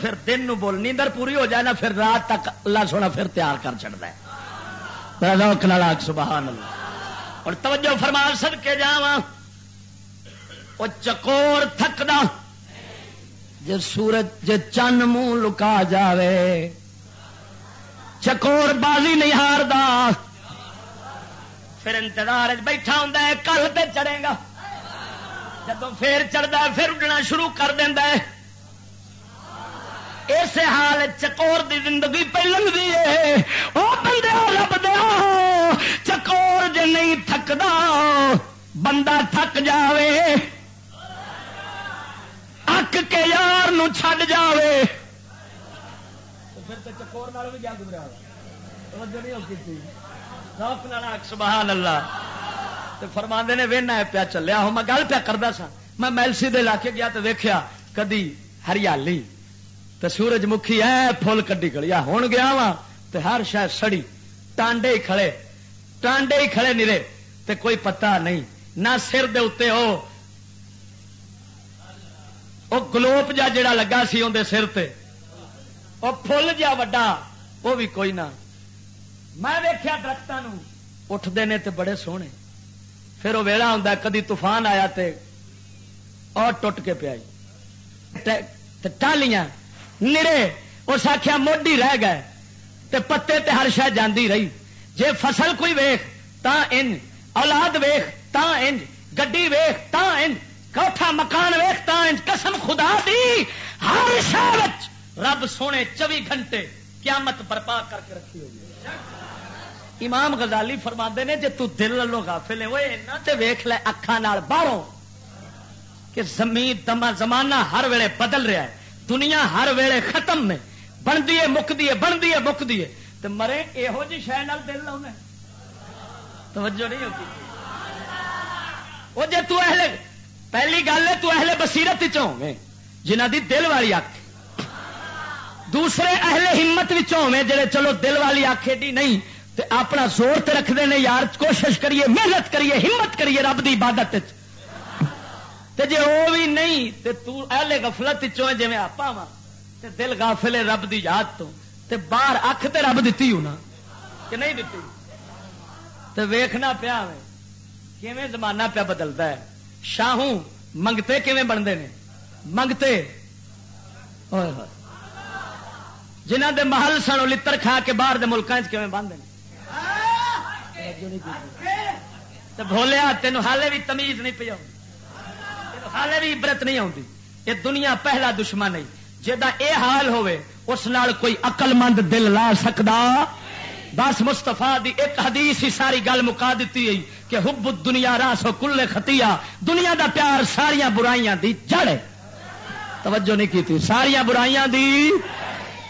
پھر دن نو بول، نیندر پوری ہو جائے نا، پھر رات تک اللہ سونا پھر تیار کر چڑھتا ہے۔ سبحان اللہ۔ اور توجہ فرمان سد کے جا وہ چکور تھکدا۔ جی سورج جی چن منہ لکا جاوے۔ چکور بازی نہیں ہار پھر انتظار بیٹھا ہوں کل تے چڑھے گا۔ جب پھر چڑھتا پھر اڈنا شروع کر دینا اس حال چکور دی زندگی پہ لگتی ہے۔ وہ بندے رب دیا چکور جی نہیں تھکتا بندہ تھک جاوے۔ اک کے یار نو چھڈ جاوے۔ چکور بھی کیا گزرا سبحان اللہ۔ فرما نے وہنا پیا چلیا۔ ہوں میں گل پیا کرتا سا میں میلسی دے علاقے گیا تو ویکیا کدی ہریالی۔ تو سورج مکھی ہے فل کڈی کڑی ہوں گیا وا تو ہر شاید سڑی۔ ٹانڈے ہی کھڑے۔ ٹانڈے ہی کھڑے نیرے تے کوئی پتا نہیں۔ نہ سر دے اتنے ہو وہ گلوپ جا جڑا لگا سی اندر سر تے۔ وہ فل جا وڈا وہ بھی کوئی نہ۔ میں دیکھا درختوں اٹھتے ہیں تے بڑے سونے۔ پھر وہ ویلا ہوں کدی طوفان آیا تے اور ٹوٹ کے پیا۔ ٹالیاں نرے اس آخیا موڈی رہ گئے، تے پتے تے ہر شہ جاندی رہی۔ جے فصل کوئی ویخ تا ان اولاد ویخ تا ان گڈی ویخ تا ان کوٹھا مکان ویخ تا ان قسم خدا دی، ہر شہر رب سونے چوی گھنٹے قیامت برپا کر کے رکھی ہوئی امام غزالی فرما نے، جے تو دل لو غافل ہے وہ تے ویخ لے اکھان باہروں کہ زمین دما زمانہ ہر ویلے بدل رہا ہے۔ دنیا ہر ویلے ختم نے۔ بنتی ہے، مکتی ہے، بنتی ہے، مکتی ہے۔ تو مرے یہو جی شہ دل لاؤنا توجہ نہیں ہوتی۔ وہ جی تو اہل، پہلی گل ہے تو اہل بسیرت چ جنہ دی دل والی اک دوسرے اہل ہمت ہوے جڑے چلو دل والی اک ایڈی نہیں، تے اپنا زور تے رکھتے ہیں یار کوشش کریے، محنت کریے، ہمت کریے رب دی عبادت تے جے وہ بھی نہیں تے تو اہل غفلت چویں جویں آپا وا تے دل غافل رب دی یاد تو، تے باہر اکھ تے رب دتی ہونا کہ نہیں دتی؟ تے ویکھنا پیا میں کیویں زمانہ پیا بدلتا ہے؟ شاہوں منگتے کیویں بنتے ہیں منگتے۔ جنہ دے محل سن لتر کھا کے باہر دے ملکوں کیویں باندھے بولیا تین حالے بھی تمیز نہیں پی حالے بھی عبرت نہیں آتی یہ دنیا پہلا دشمن نہیں۔ جا یہ حال ہوئے اس نال کوئی اقل مند دل لا سکتا بس مستفا دی ایک حدیث ہی ساری گل مکا دیتی ہے کہ حب دنیا راس کلے خطیا دنیا دا پیار ساریا برائیاں دی جڑ توجہ نہیں کی ساریا برائیاں دی۔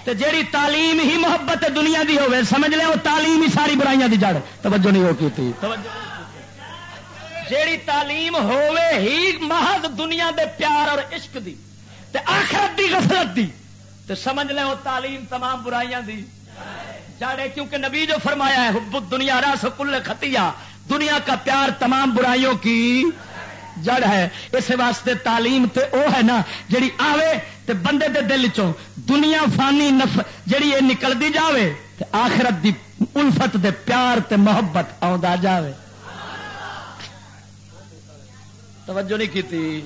تے جیڑی تعلیم ہی محبت دنیا دی ہوئے سمجھ لے، وہ تعلیم ہی ساری برائیاں دی جڑ توجہ نہیں ہو کی توجہ۔ جیڑی تعلیم ہوئے ہی محض دنیا دے پیار اور عشق دی تے آخرت دی غفلت دی تے سمجھ لے وہ تعلیم تمام برائیاں دی۔ جاڑے کیونکہ نبی جو فرمایا ہے، حب دنیا راس کل خطیہ، دنیا کا پیار تمام برائیوں کی جڑ ہے۔ اس واسطے تعلیم تے او ہے نا جڑی آوے تے بندے دے دل چوں دنیا فانی نف جڑی یہ نکلتی جاوے تے آخرت دی الفت دے پیار تے محبت آ جاوے۔ توجہ نہیں کی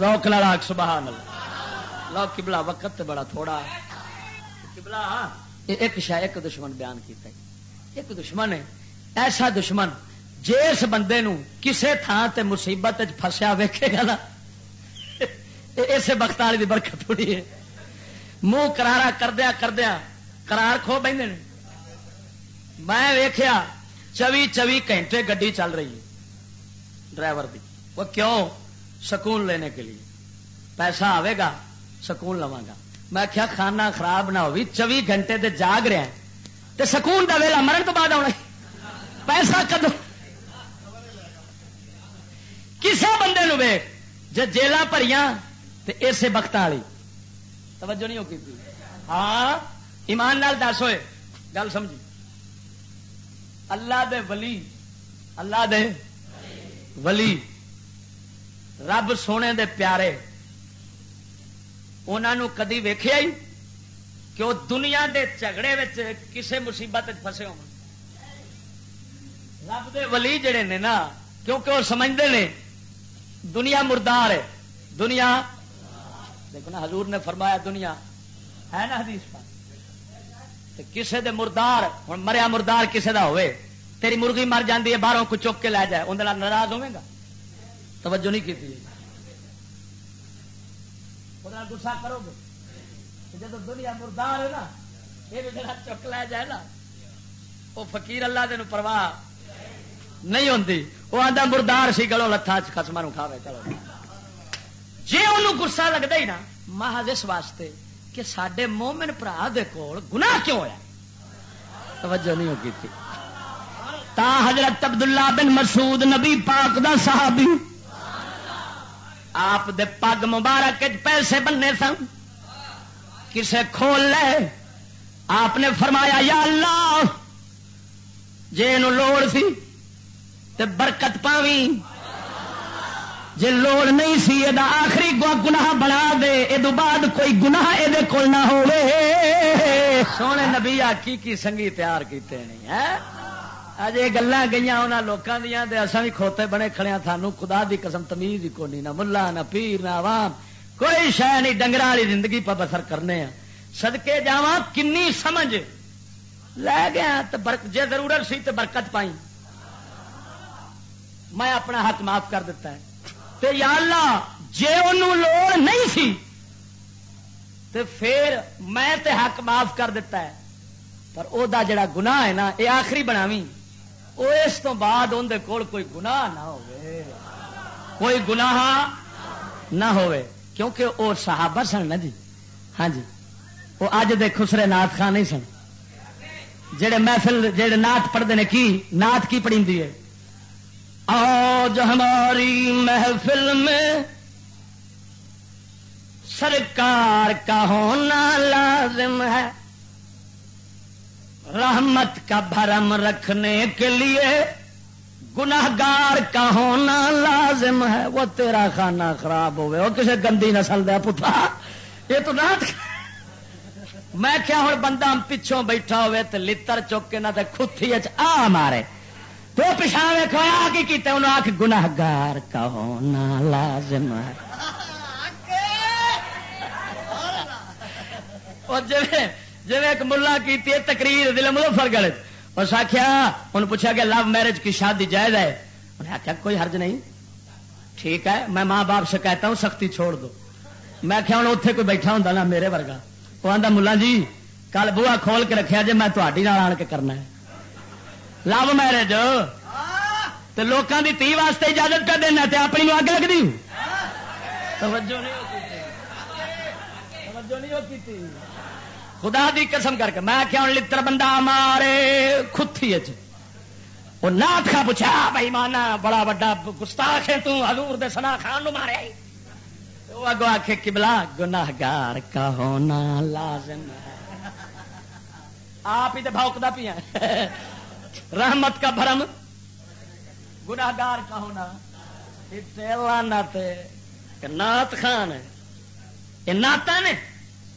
روک لاک سبحان اللہ لو کبلا وقت تے بڑا تھوڑا۔ کبلا ایک شاید ایک دشمن بیان کیتا ہے۔ ایک دشمن ہے، ایسا دشمن جس بندے نو کسے تھان تے مصیبت فسیا ویکھے گا نا اسے بخت والی برکت تھوڑی ہے۔ منہ کرارا کردیا کردیا کرار کھو بہ میں ویخیا چوی چوی گھنٹے گڈی چل رہی ہے، ڈرائیور دی۔ وہ کیوں سکون لینے کے لیے؟ پیسہ آئے گا، سکون لوا گا۔ میں کیا کھانا خراب نہ ہوئی، چوی گھنٹے تے جاگ رہا تے سکون کا ویلا مرن تو بعد آنا پیسہ کدو کسے بندے نو ویخ جی جیل بھریاں تو اسے بخت والی توجہ نہیں ہوگی ہاں ایمان نال دس ہوئے۔ گل سمجھی۔ اللہ دے ولی، اللہ دے ولی۔ رب سونے دے پیارے انہوں کدی ویخیا ہی کہ وہ دنیا دے جھگڑے کسے مصیبت فسے ہو رب دے ولی جڑے نے نا، کیونکہ وہ سمجھتے ہیں دنیا مردار ہے، دنیا۔ دیکھو نا، حضور نے فرمایا دنیا، ہے نا حدیث پر کسے دے مردار ہوں مریا مردار کسے دا ہوئے، تیری مرغی مر جاتی ہے، باہروں کو چک کے لے جائے اندر ناراض ہوئے گا۔ توجہ نہیں کی گسا کرو گے۔ جب دنیا مردار ہے نا، یہ بھی چک لے جائے نا۔ وہ فقیر اللہ دن پرواہ نہیں ہوتی وہ آدھا مردار سی گلو لتھا خسما کھاوے، چلو۔ جی انہوں گسا لگتا ہی نا، محض اس واسطے کہ سڈے مومن برا دے کول گناہ کیوں ہوا توجہ نہیں ہوگی تھی۔ تا حضرت عبداللہ بن مسعود نبی پاک دا صحابی آپ دے پگ مبارک پیسے بننے سن۔ کسے کھول لے۔ آپ نے فرمایا، یا اللہ، جے لوڑ سی تے برکت پاوی۔ جی لوڑ نہیں سی یہ آخری گناہ بنا دے۔ یہ بعد کوئی گناہ یہ کول نہ ہو سونے نبی کی کی سنگی تیار کیتے نہیں ہے اج یہ گلا گئی انہوں لوگوں دیا اصا بھی کھوتے بنے کھڑے سانو خدا دی قسم تمیز ہی کونی نہ ملا نہ پیر نہ عوام کوئی شہ نہیں ڈنگر والی زندگی پہ بسر کرنے ہیں سدکے جا کنی سمجھ لے گیا تو جی ضرورت سی تو برکت پائی میں اپنا حق معاف کر دیتا ہے تے یا اللہ جے انہوں لوڑ نہیں سی تے پھر میں تے حق معاف کر دیتا ہے پر او دا جڑا گناہ ہے نا اے آخری بناوی اس تو بعد اندر کول کوئی گناہ نہ ہوئے۔ کوئی گناہ نہ ہوئے۔ کیونکہ او صحابہ سن نا جی۔ ہاں جی۔ وہ اج دے خسرے نات خان نہیں سن۔ جڑے محفل، جڑے نات پڑھتے ہیں کی؟ نات کی پڑھی ہے۔ آج ہماری محفل میں سرکار کا ہونا لازم ہے۔ رحمت کا بھرم رکھنے کے لیے گناہگار کا ہونا لازم ہے۔ وہ تیرا کھانا خراب ہوئے۔ وہ کسی گندی نسل دیا پتھا یہ تو نہ میں کیا ہوں؟ بندہ پچھوں بیٹھا ہوئے تو لتر چک کے نہ خی آ مارے۔ تو پچھا ویکو آ کی کیتے؟ انہوں آخ گناہگار کا ہونا لازم ہے۔ جی جی ایک ملا کی تقریر دل مظفر گڑ اس آخیا ان پوچھا کہ لو میرج کی شادی جائز ہے؟ انہیں آخیا کوئی حرج نہیں۔ ٹھیک ہے، میں ماں باپ سے کہتا ہوں، سختی چھوڑ دو۔ میں آخیا ہوں اتنے کوئی بیٹھا ہوں نا میرے ورگا؟ وہ آتا ملا جی کل بوا کھول کے رکھا جی میں تھی آن کے کرنا ہے۔ لو میرج تو لوگوں کی تی واسطے اجازت کر دینا تے اپنی اگ لگ لگتی توجہ نہیں ہوتی خدا دی قسم کر کے میں کیا ہوں لڑ بندہ مارے کتھی وہ نات کا پوچھا، بھائی مانا بڑا بڑا گستاخ ہے تو حضور دے سنا خان نو مارے۔ وہ اگو آخ کبلا گناہگار کا ہونا لازم ہے۔ آپ ہی تو بھوکتا پیا۔ رحمت کا بھرم، گناہگار کا ہونا۔ نات خان یہ ناتا نے۔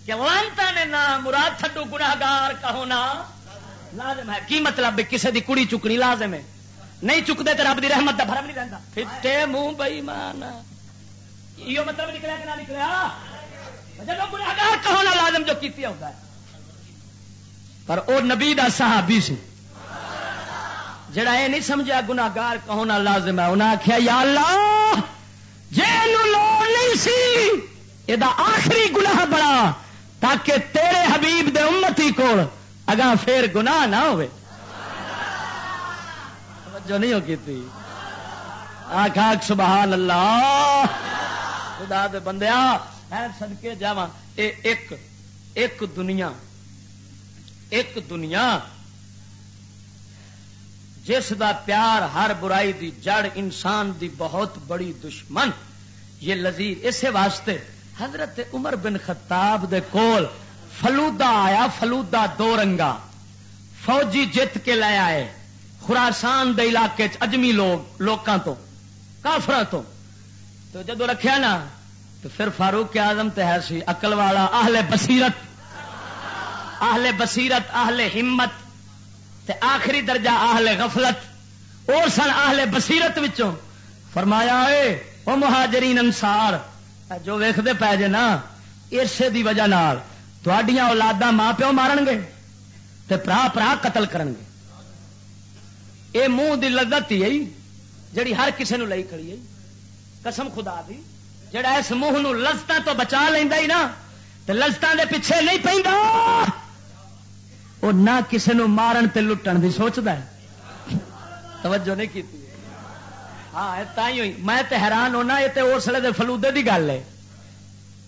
کہ لانتا نے نہ مراد تھڈو گناگار کا ہونا لازم ہے۔ کی مطلب کسی دی کڑی چکنی لازم ہے؟ نہیں چکتے تو رب دی رحمت دا بھرم نہیں رہتا پھٹے منہ بئی مان یہ مطلب نکلا کہ نہ نکلا جب گناگار کا ہونا لازم جو کیتی ہوتا ہے۔ پر او نبی دا صحابی سی۔ جڑا یہ نہیں سمجھا گناگار کا لازم ہے انہیں آخیا یا اللہ جی لوڑ نہیں سی۔ یہ آخری گناہ بڑا۔ تاکہ تیرے حبیب دے امتی کو اگا پھر گناہ نہ ہوئے۔ جو نہیں ہوگی تھی آخ آخ سبحان اللہ خدا دے بندیا ہے سدکے جا ایک ایک دنیا ایک دنیا جس دا پیار ہر برائی دی، جڑ انسان دی بہت بڑی دشمن، یہ لذیذ، اسے واسطے حضرت عمر بن خطاب دے کول فلودا آیا فلودا دو رنگا۔ فوجی جت کے لے آئے۔ خراسان دے علاقے اجمی لوگ، لوکاں تو کافر تو۔ تو جدو رکھیا نا، تو پھر فاروق آزم تو ہے سی اقل والا اہل بصیرت۔ اہل بصیرت، اہل ہمت۔ تے آخری درجہ اہل غفلت۔ اور سن اہل بصیرت وچوں۔ فرمایا اے، او مہاجرین انصار جو ویختے پی جے نا اسے دی وجہ نال تھوڑیاں اولادا ماں پیو مارن گے تے پرا پرا قتل کرن گے اے منہ دی لذت ہی جڑی ہر کسے نو لئی کھڑی ہے قسم خدا دی، جڑا اس منہ نو لذتاں تو بچا لیندا ہی نا، تے لذتاں دے پیچھے نہیں پیندا۔ وہ نہ کسے نو مارن تے لٹن دی سوچدا ہے۔ توجہ نہیں کیتی۔ ہاں تھی ہوئی۔ میں تے حیران ہونا یہ تو اسلے دے فلودے دی گل ہے۔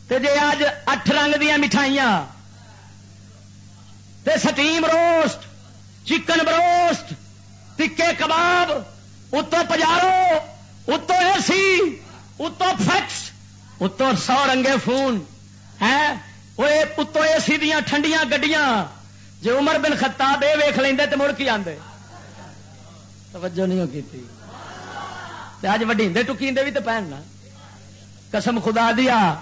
تے جے اج اٹھ رنگ دیا مٹھائیاں۔ تے سٹیم روسٹ، چکن بروسٹ ٹکے کباب، اتو پجارو، اتو اے سی اتو فیکس اتو سو رنگے فون۔ ہے وہ اتو اے سی دیا ٹھنڈیاں گڈیاں۔ جی عمر بن خطاب یہ ویخ لیں تو مڑ کی آدھے توجہ نہیں کی اج وڈی ٹکی بھی تو پہننا قسم خدا دیا۔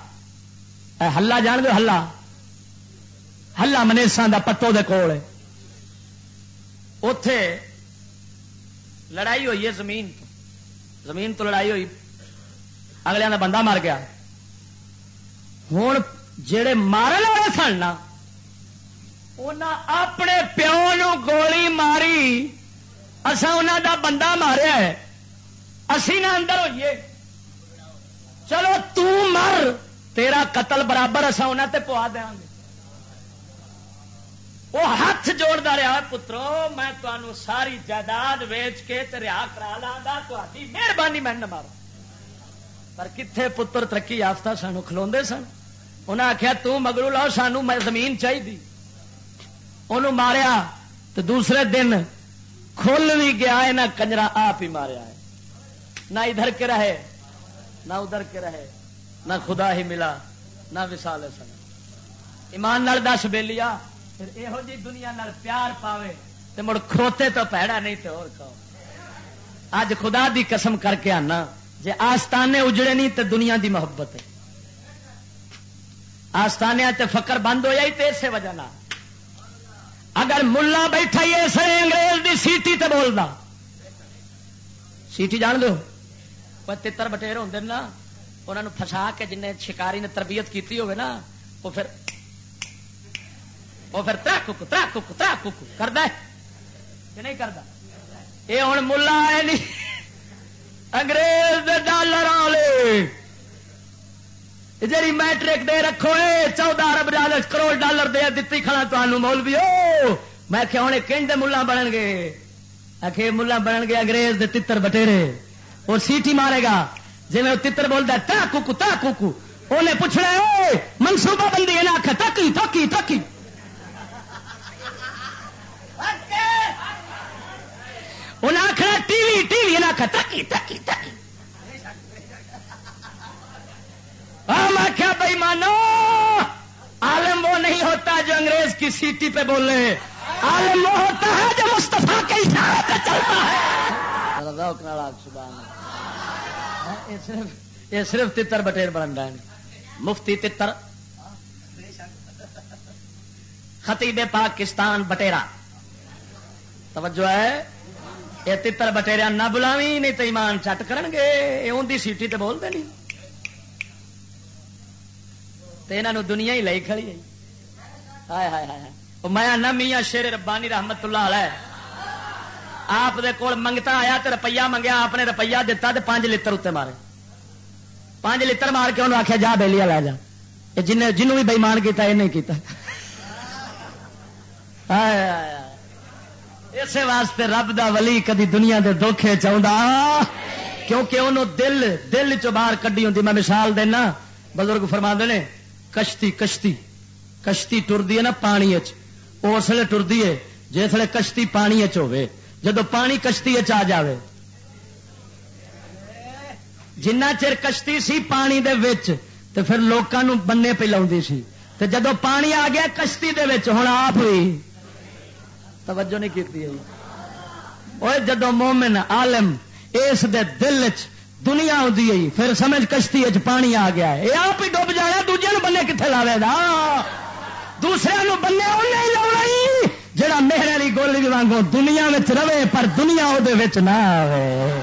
ہلا جان دو ہلا ہلا منیسا دا پتو دے کول۔ اتے لڑائی ہوئی ہے زمین تو۔ زمین تو لڑائی ہوئی۔ اگلے کا بندہ مر گیا۔ ہوں جڑے مارن والے سن نا اپنے پیو نو گولی ماری۔ اصا ان دا بندہ ماریا ہے۔ اسی نہ اندر ہوئیے۔ چلو، تو مر۔ تیرا قتل برابر اصا انہوں تے پوا دیا گے وہ ہاتھ جوڑتا رہا، پترو، میں تمہوں ساری جائیداد ویچ کے رہا کرا لا تھی مہربانی میں نہ مارو پر کتنے پتر ترقی یافتہ سانو کھلو سن؟ انہیں آخیا تگرو لاؤ سانو زمین چاہیے انہوں ماریا تو دوسرے دن کھل بھی گیا ہے کنجرا آپ ہی ماریا۔ ہے نہ ادھر کے رہے، نہ ادھر کے رہے، نہ خدا ہی ملا، نہ وسال سن ایمان نال دس بے لیا پھر یہو جی دنیا نال پیار پاوے تو مڑ کھوتے تو پیڑا نہیں تو اور کھاؤ اج خدا دی قسم کر کے آنا جی آستانے اجڑے نہیں تو دنیا دی محبت ہے۔ آستانے تے فکر بند ہو جائی تو اسی وجہ نہ۔ اگر ملا بیٹھا ہی اسے انگریز دی سیٹی تے بولنا سیٹی جان دو۔ وہ تر بٹیر ہوں نا انہوں نے فسا کے جن شکاری نے تربیت کی ہوگی نا وہ پھر وہ پھر تر کک تر کک تر کک کرتا کہ نہیں کرتا یہ ہوں ملا ہے نہیں انگریز ڈالر والے جی میٹرک دے رکھو چودہ ارب ڈالر کروڑ ڈالر دے دیتی کھڑا تمہوں مول بھی میں کہ ہوں کہ ملا بنن گے آخ ملا بنن گے انگریز دے تتر بٹیرے اور سیٹی مارے گا۔ جی میں تتر بولتا تا کوکو تا کوکو انہیں پوچھنا منصوبہ بندی ہے آخ تکی تکی تکی انہیں آخر ٹی وی ٹی وی آخ تکی تکی تکی میں کیا بھائی مانو، عالم وہ نہیں ہوتا جو انگریز کی سیٹی پہ بولے۔ عالم وہ ہوتا ہے جو مستفا کے اشارے پہ چلتا ہے۔ یہ صرف تتر بٹیر بن رہا ہے مفتی تتر۔ خطیب پاکستان بٹیرا توجہ ہے؟ یہ تتر بٹیریا نہ بلاوی، نہیں تو ایمان چٹ کرن گے۔ یہ ان کی سیٹی تے بولتے نہیں۔ تو یہاں دنیا ہی لائی کھڑی ہے۔ ہائے ہائے ہائے میں نہ میاں شیر ربانی رحمت اللہ علیہ۔ آپ دے کول منگتا آیا تو روپیہ منگیا، آپ نے روپیہ دتا تو پانچ لتر اتنے مارے۔ پانچ لتر مار کے انہوں آخیا جا بہلی لے جا۔ جن جنوں بھی بےمان کیا یہ نہیں کیتا۔ اسی واسطے رب دا ولی کدی دنیا دے دکھے چاہتا کیونکہ انہوں دل دل چ باہر کڈی ہوتی میں مثال دینا، بزرگ فرما نے، کشتی کشتی۔ کشتی ٹردی ہے نا پانی اس لیے ٹردی ہے جسے کشتی پانی ہوے جدو پانی کشتی آ جائے جنہ چر کشتی سی پانی دے وچ تو پھر لوگوں بننے پہ لاؤں سی۔ تو جدو پانی آ گیا کشتی دے وچ ہوں آپ ہوئی توجہ نہیں کی جدو مومن عالم اس دے دل چ دنیا آئی پھر سمجھ کشتی پانی آ گیا یہ آپ ہی ڈب جانا، دوجے بننے کتنے لاوے گا؟ دوسرے بننے، انہیں لاؤ جڑا مہر علی گولی وانگو دنیا رہے پر دنیا وہ نہ آئے